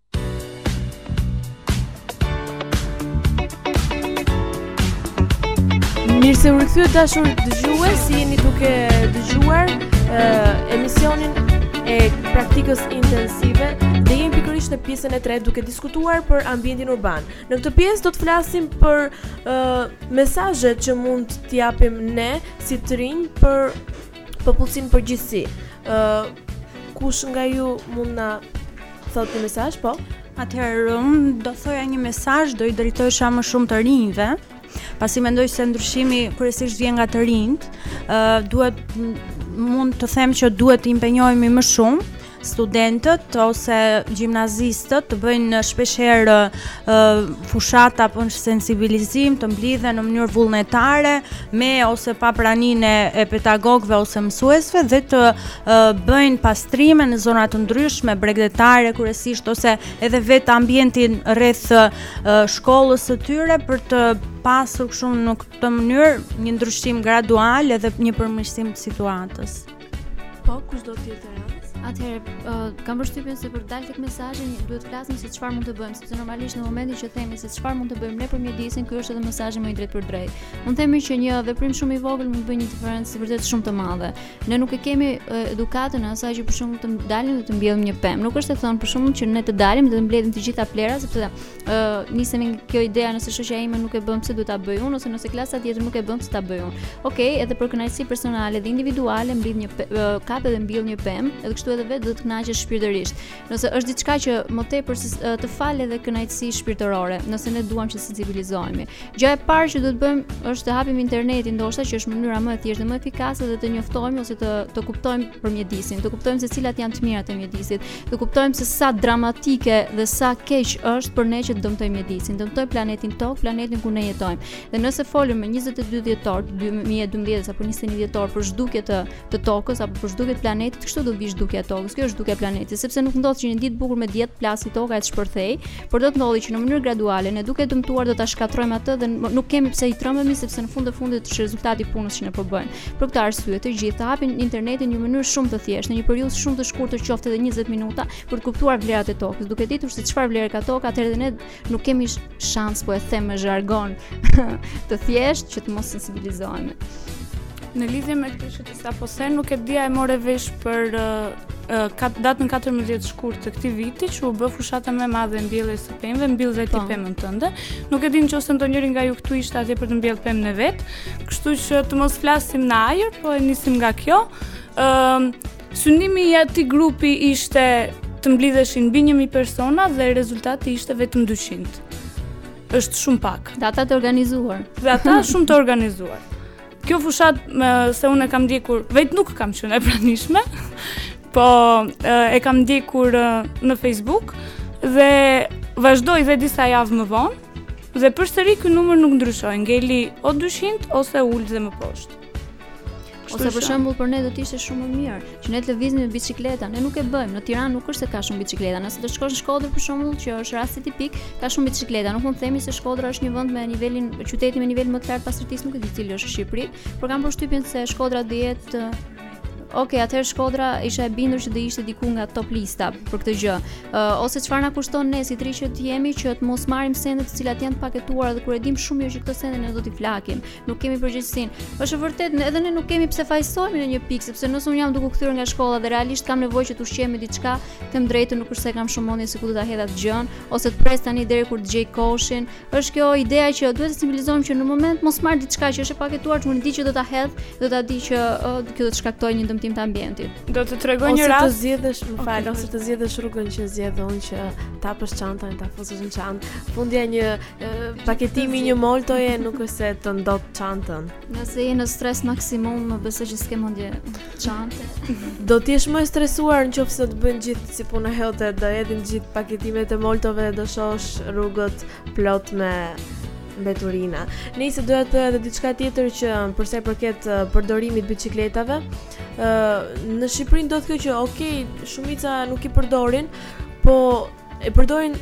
Mirë se u rikthyet dashur dëgjues, jeni duke dëgjuar uh, emisionin e praktikës intensive dhe jemi pikërisht në pjesën e tretë duke diskutuar për ambientin urban. Në këtë pjesë do të flasim për uh, mesazhet që mund të japim ne si të rinj për popullsinë përgjithësi. Ë uh, kush nga ju mund na Thotë një mesazh po? Atëherë unë do thoja një mesazh do i drejtohesha më shumë të rinjve, pasi mendoj se ndryshimi kryesisht vjen nga të rinjtë. Ë uh, duhet mund të them që duhet të impenjohemi më shumë studentët ose gjimnazistët të bëjnë shpeshherë uh, fushata apo sensibilizim të mblidhen në mënyrë vullnetare me ose pa praninë e pedagogëve ose mësuesve dhe të bëjnë pastrime në zona të ndryshme bregdetare kryesisht ose edhe vetë ambientin rreth shkollës së tyre për të pasur në këtë mënyrë një ndryshim gradual edhe një përmirësim të situatës. Po, kush do të jetë Atëherë, uh, kam përshtypjen se për të dalë tek mesazhi duhet të flasim se çfarë mund të bëjmë, sepse normalisht në momentin që themi se çfarë mund të bëjmë ne për mjedisin, ky është edhe mesazhi më i drejtpërdrejtë. Mund të themi që një veprim shumë i vogël mund të bëjë një diferencë vërtet shumë të madhe. Ne nuk e kemi edukatën e asaj që për shembull të dalim dhe të mbjellim një pemë. Nuk është e thënë për shembull që ne të dalim dhe të mbledhim të gjitha plehrat sepse ë nisemi nga kjo ideja nëse shoqja ime nuk e bën pse duhet ta bëj unë ose nëse klasa tjetër nuk e bën pse ta bëj unë. Okej, edhe për kënaqësi personale dhe individuale mblidh një kapë dhe mbjell një pemë, edhe kështu edhe vetë do të kënaqesh shpirtërisht. Nëse është diçka që më tepër se të falë edhe kënaqësi shpirtërore, nëse ne duam që të civilizohemi. Gjëja e parë që duhet të bëjmë është të hapim internetin, ndoshta që është mënyra më e thjeshtë dhe më efikase dhe të njoftohemi ose të të kuptojmë për mjedisin, të kuptojmë se cilat janë të mirat e mjedisit, të kuptojmë se sa dramatike dhe sa keq është për ne që të dëmtojmë mjedisin, dëmtojmë planetin Tokë, planetin ku ne jetojmë. Dhe nëse flasim më 22 dhjetor 2012 apo 21 dhjetor për zhdukje të të tokës apo për zhdukje të planetit, kështu do vijë zhdukja e tokës. Kjo është zhdukja e planetit, sepse nuk ndodh që një ditë të bukur me diell të plasi toka e të shpërthej, por do të ndodhi që në mënyrë graduale ne duke dëmtuar do ta shkatrojmë atë dhe nuk kemi pse i trembemi sepse në fund të fundit është rezultati i punës që ne po bëjmë. Për këtë arsye të gjithë të hapin internetin në një mënyrë shumë të thjeshtë, në një periudhë shumë të shkurtër qoftë edhe 20 minuta për të kuptuar vlerat e tokës, duke ditur se çfarë vlerë ka toka, atëherë ne Nuk kemi shans po e them me jargon të thjeshtë që të mos sensibilizohemi. Në lidhje me këtë që ti sapo the, nuk e di a e more vesh për uh, kat, datën 14 shkurt të këtij viti që u bë fushata më e madhe e mbjelljes së pemëve, mbill dhe ti pemën tënde. Nuk e di në qoftë se ndonjëri nga ju këtu ishte atje për të mbjellë pemën e vet, kështu që të mos flasim në ajër, po e nisim nga kjo. Uh, Synimi i atij grupi ishte të mblidheshin mbi 1000 persona dhe rezultati ishte vetëm 200. Është shumë pak. Dhe ata të organizuar. Dhe ata shumë të organizuar. Kjo fushatë, se unë e kam ndjekur, vetë nuk kam qenë e pranishme, po e kam ndjekur në Facebook dhe vazhdoi dhe disa javë më vonë dhe përsëri ky numër nuk ndryshoi, ngeli o 200 ose u ul dhe më poshtë. Ose për shembull për ne do të ishte shumë më mirë që ne të lëviznim me biçikleta. Ne nuk e bëjmë. Në Tiranë nuk është se ka shumë biçikleta. Nëse do të shkosh në Shkodër për shembull, që është rasti tipik, ka shumë biçikleta. Nuk mund të themi se Shkodra është një vend me nivelin qyteti me nivel më të lartë të pastërtisë, nuk e di cili është në Shqipëri, por kam përshtypjen se Shkodra do jetë Ok, atëherë Shkodra isha e bindur që do ishte diku nga top lista për këtë gjë. Uh, ose çfarë na kushton ne si të rinj që jemi që të mos marrim sende të cilat janë të paketuara dhe kur e dimë shumë mirë që këto sende ne do t'i flakim. nuk kemi përgjegjësinë. Është vërtet, ne edhe ne nuk kemi pse fajsohemi në një pikë, sepse nëse un jam duke u kthyer nga shkolla dhe realisht kam nevojë që të ushqehem me diçka, them drejtën, nuk është se kam shumë mendje se ku do ta hedh atë gjën, ose të pres tani deri kur të gjej koshin. Është kjo ideja që duhet të civilizohem që në moment mos marr diçka që është e paketuar, që unë di që do ta hedh, do ta di që uh, kjo do të shkaktojë një dëmtim të ambientit. Do të tregoj një rast. Ose të zgjedhësh, më fal, okay. ose të zgjedhësh rrugën që zgjedh unë që ta hapësh çantën, ta fusësh në çantë. Fundja një Paketimi i një moltoje nuk është se të ndot çantën. Nëse je në stres maksimum, më besoj që s'ke mendje çantë. Do të jesh më e stresuar nëse bëjnë gjithë si puna jote, do hedhin gjithë paketimet e moltove dhe do shosh rrugët plot me mbeturina. Nëse doja të edhe diçka tjetër që për sa i përket përdorimit të biçikletave, ë në Shqipëri ndodh kjo që ok, shumica nuk i përdorin, po e përdorin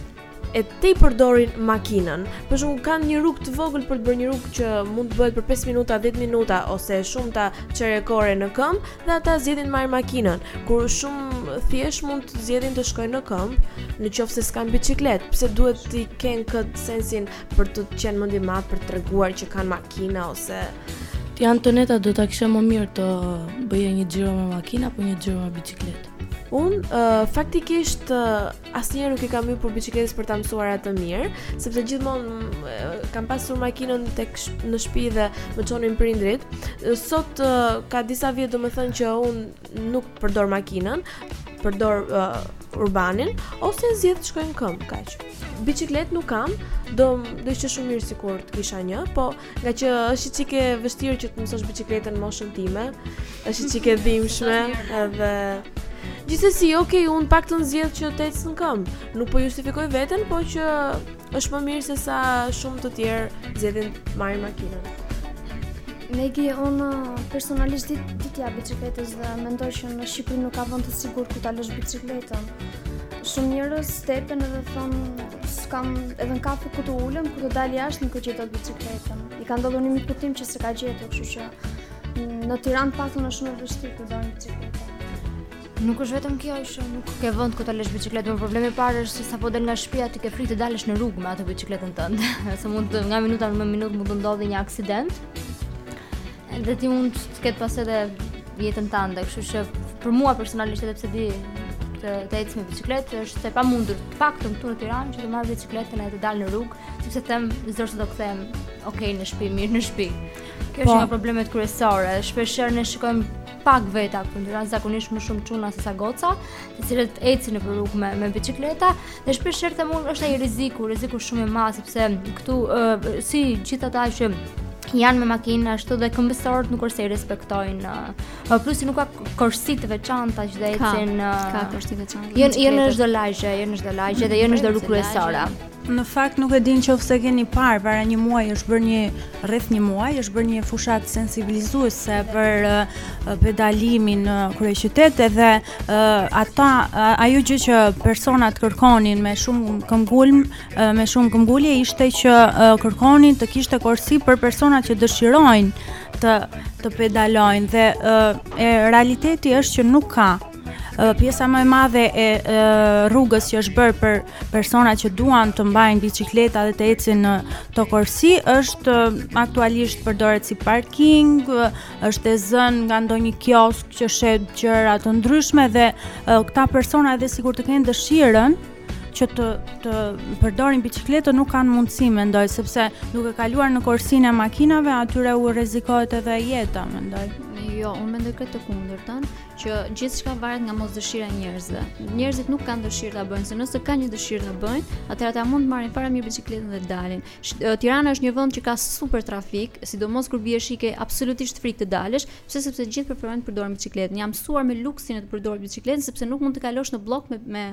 e të përdorin makinën. Për shembull kanë një rrugë të vogël për të bërë një rrugë që mund të bëhet për 5 minuta, 10 minuta ose shumta çerek ore në këmbë dhe ata zgjedhin marrin makinën. Kur shumë thjesht mund të zgjedhin të shkojnë në këmbë, në qoftë se s'kanë biçikletë, pse duhet të kenë këtë sensin për të qenë mendjemadh për të treguar që kanë makina ose... Joneta do të kishte më mirë të bëje një xhiro me makinë apo një xhiro me biçikletë. Unë uh, faktikisht uh, asnjëherë nuk i kam hipur biçikletës për ta mësuar atë mirë, sepse gjithmonë mm, kam pasur makinën tek në shtëpi dhe më çonin prindrit. Sot ka disa vjet domethënë që un nuk përdor makinën, përdor uh, urbanin ose zgjedh të shkoj në këmbë kaq. Biçikletë nuk kam, do ishte shumë mirë sikur të kisha një, po Ngaqë është një çik e vështirë që të mësosh biçikletën në moshën time. Është një çik e dhimbshme edhe Gjithsesi, ok, un paktën zgjedh që të ec në këmbë. Nuk po justifikoj veten, po që është më mirë se sa shumë të tjerë zgjedhin të marrin makinën. Megi, un uh, personalisht di t'i jap biçikletës dhe mendoj që në Shqipëri nuk ka vend të sigurt ku ta lësh biçikletën. Shumë njerëz stepen edhe thon S'kam edhe në kafe ku të ulem, kur të dal jashtë nuk e gjej dot biçikletën. I ka ndodhur një mikut tim që s'e ka gjetur, kështu që mm, në Tiranë paktën është shumë e vështirë të dalësh me biçikletë. Nuk është vetëm kjo që nuk ke vend ku ta lësh biçikletën, por problemi i parë është se sapo del nga shtëpia ti ke frikë të dalësh në rrugë me atë biçikletën tënde, se mund të nga minuta në minutë mund të ndodhi një aksident. Dhe ti mund të humbasësh edhe jetën tënde, kështu që për mua personalisht edhe pse di të të ec me biçikletë, është e pamundur të paktën këtu në Tiranë që të marr biçikletën e të dal në rrugë, sepse them s'e di se do kthehem ok në shtëpi, mirë në shtëpi. Kjo është një nga problemet kryesore. Shpeshherë ne shikojmë pak veta këtu në Tiranë, zakonisht më shumë çuna se sa goca, të cilët ecin nëpër rrugë me me biçikleta Dhe shpesh herë them unë është ai rreziku, rreziku shumë i madh sepse këtu uh, si gjithë ata që janë me makinë ashtu dhe këmbësorët nuk është se i respektojnë. Uh, plus nuk ka korsi të veçanta që ecin. Ka, uh, ka korsi të veçanta. Jo, jo në çdo lagje, jo në çdo lagje dhe jo në çdo rrugë kryesore. Në fakt nuk e din qoftë se keni parë para një muaj është bërë një rreth një muaj është bërë një fushatë sensibilizuese për uh, pedalimin në kryeqytet edhe uh, ata uh, ajo gjë që personat kërkonin me shumë këmbgulm, uh, me shumë këmbgulje ishte që uh, kërkonin të kishte korsi për personat që dëshirojnë të të pedalojnë dhe uh, e realiteti është që nuk ka pjesa më e madhe e rrugës që është bërë për personat që duan të mbajnë biçikleta dhe të ecin në këto korsi është aktualisht përdoret si parking është e zënë nga ndonjë kioskë që shet gjëra të ndryshme dhe uh, këta persona edhe sikur të kenë dëshirën që të të përdorin biçikletën nuk kanë mundësi mendoj sepse duke kaluar në korsinë e makinave atyre u rrezikohet edhe jeta mendoj. Jo, unë mendoj krejt të kundërtën, që gjithçka varet nga mosdëshira e njerëzve. Njerëzit nuk kanë dëshirë ta bëjnë, se nëse kanë një dëshirë ta bëjnë, atëherë ata mund të marrin fare mirë biçikletën dhe të dalin. Tirana është një vend që ka super trafik, sidomos kur bie shi ke absolutisht frikë të dalësh, pse sepse të gjithë preferojnë të përdorin biçikletën. Janë mësuar me luksin e të përdorit biçikletën sepse nuk mund të kalosh në bllok me me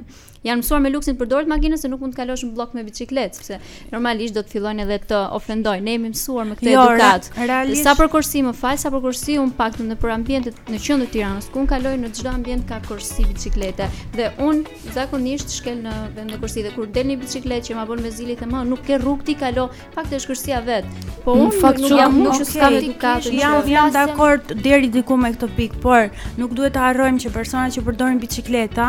janë mësuar me luksin e të përdorit makinën se nuk mund të kalosh në bllok me biçikletë, sepse normalisht do të fillojnë edhe të ofendojnë. Ne jemi mësuar me këtë jo edukatë. Realisht... Sa për korsi më fal, sa për korsi unë, të paktën nëpër ambientet në qendër të Tiranës, ku unë kaloj në çdo ambient ka korsi biçiklete dhe unë zakonisht shkel në vend të korsisë dhe kur del një biçikletë që ma bën me zile e më nuk ke rrugë ti kalo në fakt është korsia e vet po unë fakt nuk jam nuk që s'kam edukatë që jam jam dakord deri diku me këtë pikë por nuk duhet të harrojmë që personat që përdorin biçikleta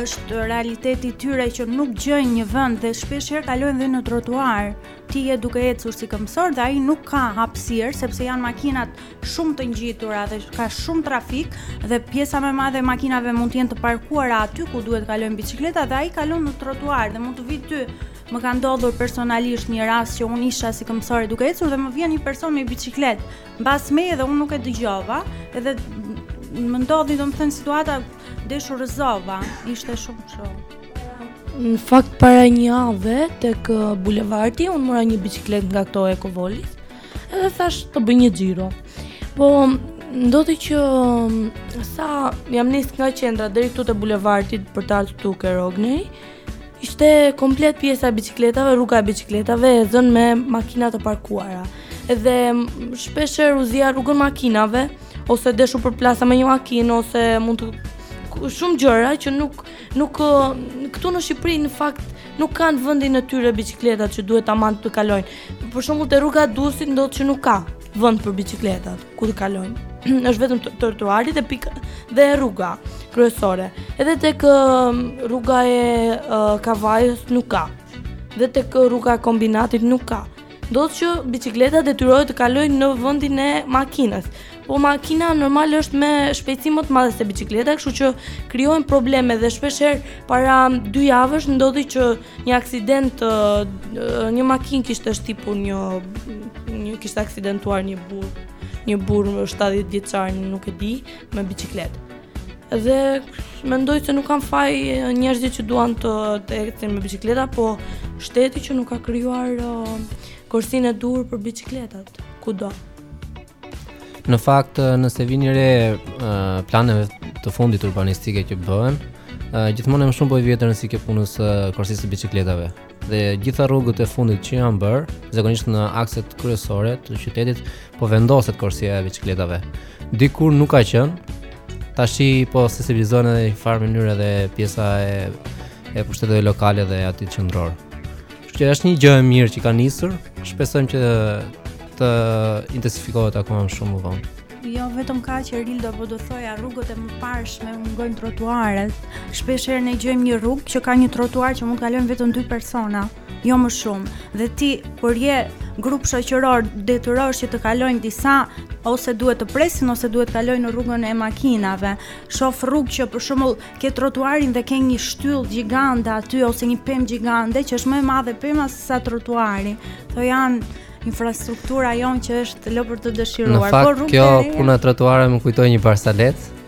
është realiteti i tyre që nuk gjejnë një vend dhe shpesh herë kalojnë dhe në trotuar ti je duke ecur si këmbësor dhe ai nuk ka hapësirë sepse janë makinat shumë të ngjitura dhe ka shumë trafik dhe pjesa më e madhe e makinave mund të jenë të parkuara aty ku duhet të kalojnë bicikletat dhe ai kalon në trotuar dhe mund të bjerë ty. Më ka ndodhur personalisht një rast që unë isha si këmbësore duke ecur dhe më vjen një person me biçikletë mbas meje dhe unë nuk e dëgjova dhe më ndodhi domethënë situata desh u rrëzova, ishte shumë kështu. Në fakt para një javë tek uh, bulevardi unë mora një biçikletë nga këto Ekovolis Edhe thashë të bëj një xhiro. Po ndodhi që mm, sa jam nis nga qendra deri këtu te bulevardi për të ardhur këtu ke Rogneri, ishte komplet pjesa e biçikletave, rruga e biçikletave e zënë me makina të parkuara. Edhe mm, shpesh herë u zija rrugën makinave ose desh u përplasa me një makinë ose mund të shumë gjëra që nuk Nuk këtu në Shqipëri në fakt nuk kanë vendin e tyre biçikletat që duhet aman të kalojnë. Për shembull te rruga e Durrësit ndodh që nuk ka vend për biçikletat ku të kalojnë. Është vetëm trotuari dhe pikë dhe rruga kryesore. Edhe tek rruga e Kavajës nuk ka. Dhe tek rruga e kombinatit nuk ka. ndodh që bicikleta detyrohet të kalojë në vendin e makinës. Po makina normal është me shpejtësi më të madhe se bicikleta, kështu që krijohen probleme dhe shpesh herë para dy javësh ndodhi që një aksident një makinë kishte shtypur një një kishte aksidentuar një burrë një burrë 70 vjeçar, nuk e di, me bicikletë. Dhe mendoj se nuk kanë faj njerëzit që duan të të ecin me biçikleta, po shteti që nuk ka krijuar uh, korsinë e duhur për biçikletat. Kudo. Në fakt, uh, nëse vini re uh, planeve të fundit urbanistike që bëhen, uh, gjithmonë më shumë po i vihet rëndësi kësaj punës uh, korsisë së biçikletave. dhe gjitha rrugët e fundit që janë bërë, zakonisht në akset kryesore të qytetit, po vendoset korsia e biçikletave. Dikur nuk ka qenë, tashi po sensibilizohen edhe në njëfarë mënyre edhe pjesa e e pushteteve lokale dhe atij qendror. Kështu që është një gjë e mirë që ka nisur, shpresojmë që të intensifikohet akoma më shumë më vonë. Jo vetëm kaq Erildo, po do thoja rrugët e mëparshme u mungojnë trotuaret. Shpesh herë ne gjejmë një rrugë që ka një trotuar që mund të kalojnë vetëm dy persona, jo më shumë. Dhe ti kur je grup shoqëror detyrohesh që të kalojnë disa ose duhet të presin ose duhet të kalojnë në rrugën e makinave. Shof rrugë që për shembull ke trotuarin dhe ke një shtyllë gjigante aty ose një pemë gjigante që është më e madhe pema se sa trotuari. Kto janë infrastruktura jonë që është lë për të dëshiruar. Në fakt, por kjo e... puna trotuareve më kujtoi një barsaletë,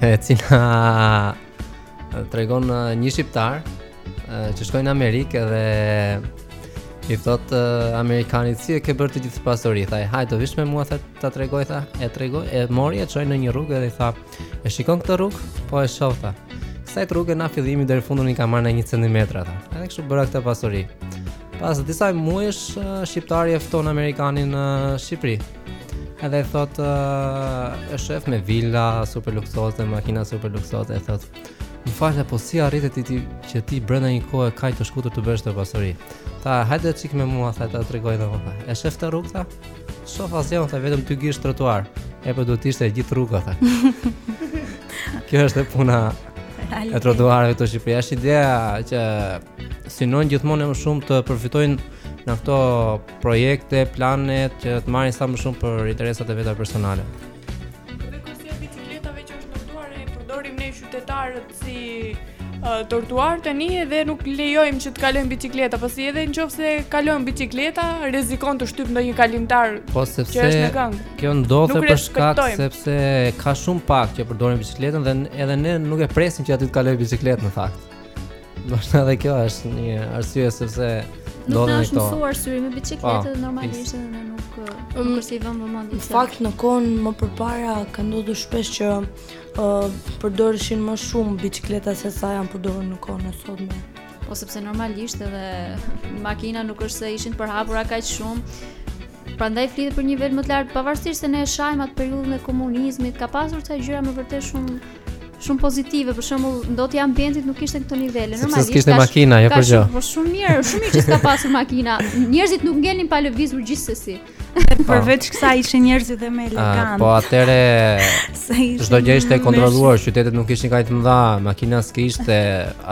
e cila tregon një shqiptar që shkoi në Amerikë dhe i thot uh, amerikanit si e ke bërë këtë gjithë pasuri tha hajt të vish me mua tha ta tregoj tha e tregoj e mori e çoi në një rrugë dhe i tha e shikon këtë rrugë po e shoh tha kësaj rrugë nga fillimi deri në fund i kam marrë një 1 cm tha edhe kështu bëra këtë pasuri Pas disa muajsh, shqiptari e fton amerikanin në Shqipëri. Edhe i thot e shef me vila super luksoze, makina super luksoze, e thot. Më fal, po si arrite ti, ti që ti brenda një kohe kaq të shkurtër të bësh këtë pasuri. Tha hajde çik me mua, tha ta tregoj dhe më E shef këtë rrugë, tha. S'shof asgjë, tha vetëm dy gisht trotuar. E po do të ishte gjithë rruga, tha. Kjo është e puna e trotuareve të Shqipërisë. Është ideja që synojnë gjithmonë më shumë të përfitojnë në këto projekte, plane që të marrin sa më shumë për interesat e veta personale. Dhe korsia e bicikletave që është ndërtuar e përdorim ne qytetarët si uh, trotuar tani dhe nuk lejojmë që të kalojnë bicikleta, pasi edhe në qoftë se kalon bicikleta, rrezikon të shtypë ndonjë kalimtar po, sepse që është në këmbë. Kjo ndodh për shkak sepse ka shumë pak që përdorin bicikletën dhe edhe ne nuk e presim që aty të kalojë bicikletë në fakt. Ndoshta edhe kjo është një arsye sepse do të thotë nuk na është mësuar syri me biçikletë po, normalisht edhe ne nuk nuk mm. është se i vëmë vëmendje. Në fakt në kohën më përpara ka ndodhur shpesh që uh, përdoreshin më shumë biçikleta se sa janë përdorur në kohën e sotme. Po sepse normalisht edhe makina nuk është se ishin përhapur kaq shumë. Prandaj flitet për një nivel më të lartë, pavarësisht se ne e shajmë atë periudhën e komunizmit, ka pasur ca gjëra me vërtet shumë shumë pozitive, për shembull, ndotja e ambientit nuk ishte në këto nivele. Normalisht s'kishte makina, jo për gjë. Po shumë mirë, shumë mirë që s'ka pasur makina. Njerëzit nuk ngelnin pa lëvizur gjithsesi. Përveç kësaj ishin njerëzit dhe më ah, elegantë. Po atëherë çdo gjë ishte e kontrolluar, qytetet nuk ishin kaq të mëdha, makina s'kishte,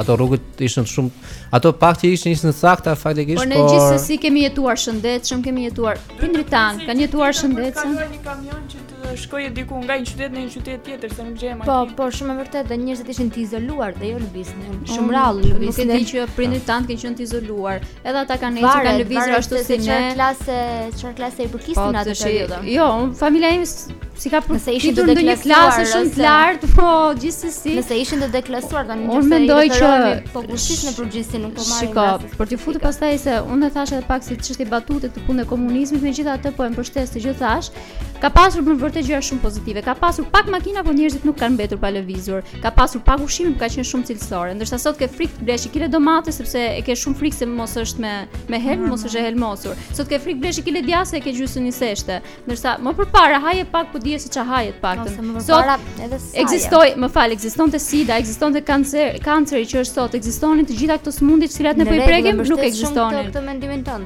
ato rrugët ishin shumë ato pak që ishin ishin të sakta faktikisht, por ne por... gjithsesi kemi jetuar shëndetshëm, kemi jetuar prindërit tanë, kanë jetuar shëndetshëm. Me një kamion që shkoje diku nga një qytet në një qytet tjetër se nuk gjeje makinë Po, po, shumë e vërtetë, dhe njerëzit ishin të izoluar dhe s'lëviznin. Mm. Shumë rrallë lëviznin. Nuk e di që prindërit tanë kanë qenë të izoluar. Edhe ata kanë ecur kanë lëvizur ashtu si ne. Çfarë klase, çfarë klase i përkisin po, atë periudhë? Jo, familja ime s'i ka për nëse ishin të deklasuar klasë shumë të lartë, po gjithsesi. Nëse ishin të deklasuar tani unë mendoj që po kushtis në përgjithësi nuk po marrin. Shiko, pa u futur pastaj se unë e thashë edhe pak si çështje batute këtë punën e komunizmit, megjithatë po e mbështes atë që thashë, Ka pasur me vërtet gjëra shumë pozitive. Ka pasur pak makina, por njerëzit nuk kanë mbetur pa lëvizur. Ka pasur pak ushqim, por ka qenë shumë cilësore. Ndërsa sot ke frikë të blesh një kile domate sepse e ke shumë frikë se mos është me me helm, mos është e helmosur. Sot ke frikë të blesh një kile djathë se e ke gjysën niseshte. Ndërsa më përpara haje pak po dije se ça haje të paktën. Sot ekzistoi, më fal, ekzistonte sida, ekzistonte kancer, kanceri që është sot, ekzistonin të gjitha këto sëmundje të cilat ne po i prekim, nuk ekzistonin. Në këtë mendimin tënd.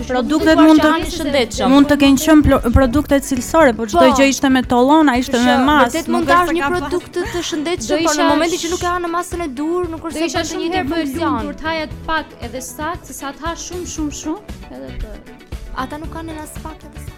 Produktet mund të mund të kenë qenë produkte cilësore, por çdo po. gjë ishte me tollona, ishte me masë. Vërtet mund të hash një produkt të shëndetshëm, por në momentin që nuk e ha në masën e duhur, nuk është se është më mirë të ha pak edhe sakt, se sa të ha shumë shumë shumë, edhe të ata nuk kanë as pak edhe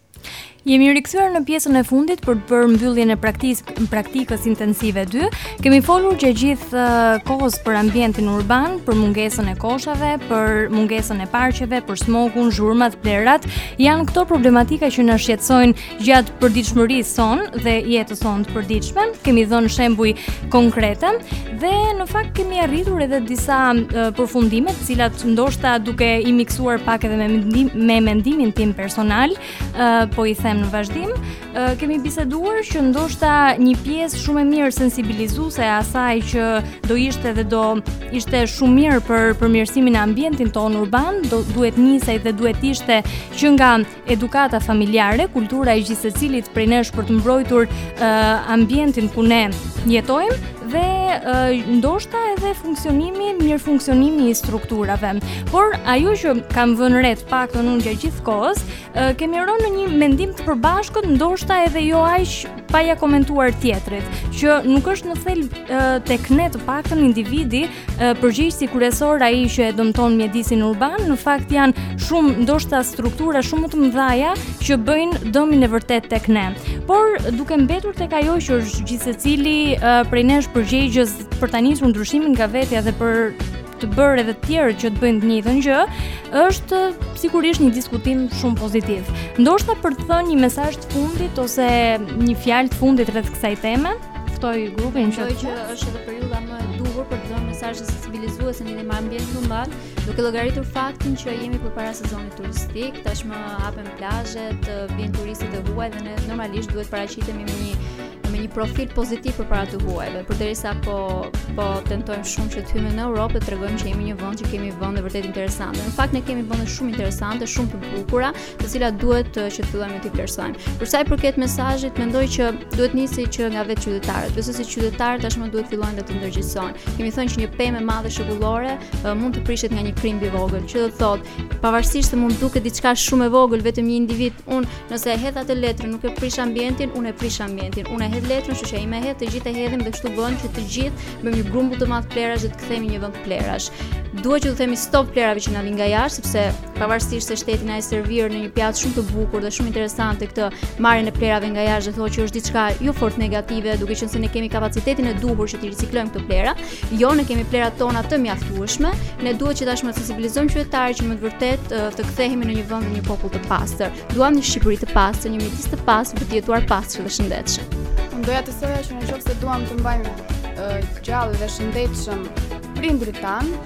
Jemi rikthyer në pjesën e fundit për të bërë mbylljen e praktikës, praktikës intensive 2. Kemi folur gjatë gjithë uh, kohës për ambientin urban, për mungesën e koshave, për mungesën e parqeve, për smogun, zhurmat, plehrat. Janë këto problematika që na shqetësojnë gjatë përditshmërisë sonë dhe jetës sonë të përditshme. Kemi dhënë shembuj konkretë. Dhe në fakt kemi arritur edhe disa uh, përfundime, të cilat ndoshta duke i miksuar pak edhe me mendim, me mendimin tim personal, uh, po i them në vazhdim, uh, kemi biseduar që ndoshta një pjesë shumë e mirë sensibilizuese e asaj që do ishte dhe do ishte shumë mirë për përmirësimin e ambientit tonë urban, do duhet nisej dhe duhet ishte që nga edukata familjare, kultura e gjithsecilit prej nesh për të mbrojtur uh, ambientin ku ne jetojmë dhe uh, ndoshta edhe funksionimi, mirëfunksionimi i strukturave. Por ajo që kam vënë re të paktën unë gjatë gjithë kohës, uh, kemi rënë në një mendim të përbashkët, ndoshta edhe jo aq pa ia komentuar tjetrit, që nuk është në thelb uh, tek ne të paktën individi përgjegjësi kryesor ai që e dëmton mjedisin urban, në fakt janë shumë ndoshta struktura shumë më të mëdha që bëjnë dëmin e vërtetë tek ne. Por duke mbetur tek ajo që është gjithsecili uh, prej nesh përgjegjës për ta nisur ndryshimin nga vetja dhe për të bërë edhe të tjerë që të bëjnë të njëjtën gjë, është sigurisht një diskutim shumë pozitiv. Ndoshta për të thënë një mesazh të fundit ose një fjalë të fundit rreth kësaj teme, Mendoj që është edhe periudha më e duhur për të dhënë mesazhe sensibilizuese në lidhje me ambientin urban, duke llogaritur faktin që jemi përpara sezonit turistik, tashmë hapen plazhet, vijnë turistët e huaj dhe ne normalisht duhet paraqitemi me një me një profil pozitiv përpara të huajve, përderisa po po tentojmë shumë që të hyjmë në Europë, tregojmë që jemi një vend që kemi vende vërtet interesante. Në fakt ne kemi vende shumë interesante, shumë të bukura, të cilat duhet që të fillojmë t'i vlerësojmë. Për sa i përket mesazhit, mendoj që duhet të nisi që nga vetë qytetarët. Besoj se qytetarët tashmë duhet të fillojnë dhe të ndërgjegjësohen. Kemi thënë që një pemë e madhe shekullore mund të prishet nga një krimb i vogël, që do të thotë, pavarësisht se mund të duket diçka shumë e vogël vetëm një individ, unë nëse e hedh atë letrën, nuk e prish ambientin, unë e prish ambientin. Unë e hedh letrën, kështu që ai e hedh të gjithë e hedhim dhe kështu bën që të gjithë bëjmë një grumbull të madh plehrash dhe të kthehemi një vend plehrash. Duhet që të themi stop plehrave që na vijnë nga jashtë, sepse pavarësisht se shteti na e servir në një pjatë shumë të bukur dhe shumë interesante këtë marrjen e plehrave nga jashtë dhe thotë që është diçka jo fort negative, duke qenë se ne kemi kapacitetin e duhur që t'i riciklojmë këto plehra, jo ne kemi plehrat tona të mjaftueshme, ne duhet që tashmë të sensibilizojmë qytetarët që me të vërtetë të kthehemi në një vend dhe një popull të pastër. Duam një Shqipëri të pastër, një mjedis të pastër për të jetuar pastër dhe shëndetshëm. Unë doja të thoja që nëse duam të mbajmë gjallë dhe shëndetshëm Prindërit tanë,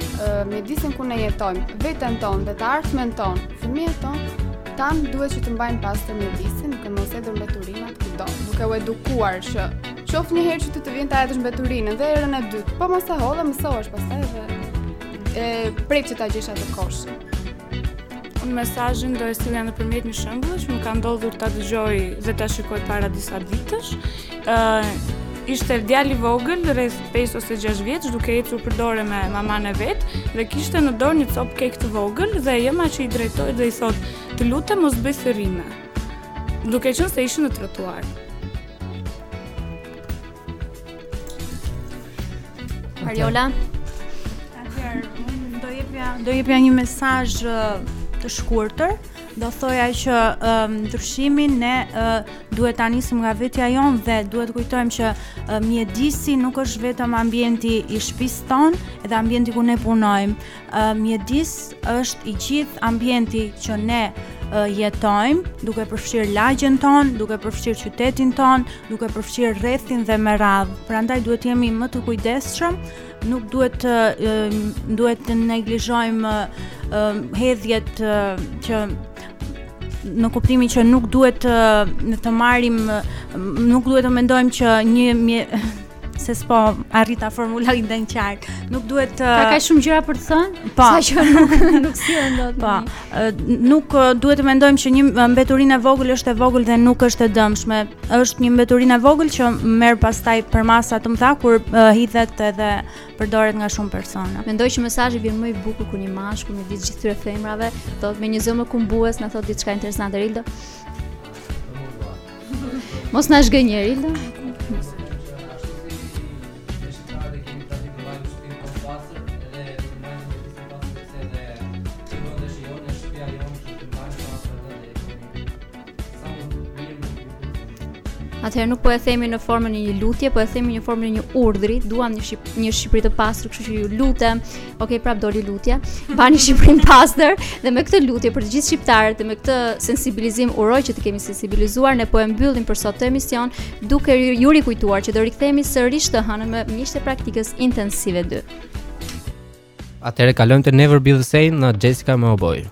mjedisin ku ne jetojmë, veten tonë dhe të ardhmen tonë, fëmijët tonë, tanë duhet që të mbajmë pastër mjedisin, duke mos hedhur mbeturinat kudo, duke u edukuar që qoftë një herë që ty të vjen ta hedhësh mbeturinën, dhe herën e dytë, po mos e hodhe, mësohesh, pastaj dhe, e pret që ta gjesh atë koshin. Unë mesazhin do e sillja nëpërmjet një shembulli që më ka ndodhur ta dëgjoj dhe ta shikoj para disa ditësh. Ishte djalë i vogël, rreth 5 ose 6 vjeç, duke ecur përdore me mamanë e vet, dhe kishte në dorë një copë kek të vogël dhe e ëma që i drejtohet dhe i thotë, të lutem mos bëj thërrime. Duke qenë se ishin në trotuar. Ariola. Atëherë, unë do jepja do jepja një mesazh të shkurtër. Do thoja që um, ndryshimin ne uh, duhet ta nisim nga vetja jonë dhe duhet të kujtojmë që uh, mjedisi nuk është vetëm ambienti i shtëpisë tonë, edhe ambienti ku ne punojmë. mjedis është i gjithë ambienti që ne jetojmë, duke përfshirë lagjen tonë, duke përfshirë qytetin tonë, duke përfshirë rrethin dhe me radhë. Prandaj duhet të jemi më të kujdesshëm, nuk duhet të duhet të neglizhojmë hedhjet që në kuptimin që nuk duhet të të marrim nuk duhet të mendojmë që një se s'po arrij ta formuloj dhe aq qartë. Nuk duhet të Ka ka shumë gjëra për të thënë? Po. Saqë nuk nuk sillen dot. Po. Nuk duhet të mendojmë që një mbeturinë e vogël është e vogël dhe nuk është e dëmshme. Është një mbeturinë e vogël që merr pastaj përmasa të mëdha kur hidhet edhe përdoret nga shumë persona. Mendoj që mesazhi vjen më i bukur kur një mashkull midis gjithë femrave, thotë me një zë më kumbues, na thotë diçka interesante Rildo. Mos na zhgënje Rildo. Atëherë nuk po e themi në formën e një lutjeje, po e themi në formën e një urdhri. Duam një Shqip një Shqipëri të pastër, kështu që ju lutem, Ok, prapë doli lutja. Mbani Shqipërinë pastër dhe me këtë lutje për të gjithë shqiptarët dhe me këtë sensibilizim uroj që të kemi sensibilizuar ne po e mbyllim për sot këtë emision duke ju rikujtuar që do rikthehemi sërish të hënën me miqtë e praktikës intensive 2. Atëherë kalojmë te Never Be the Same nga Jessica Mauboy.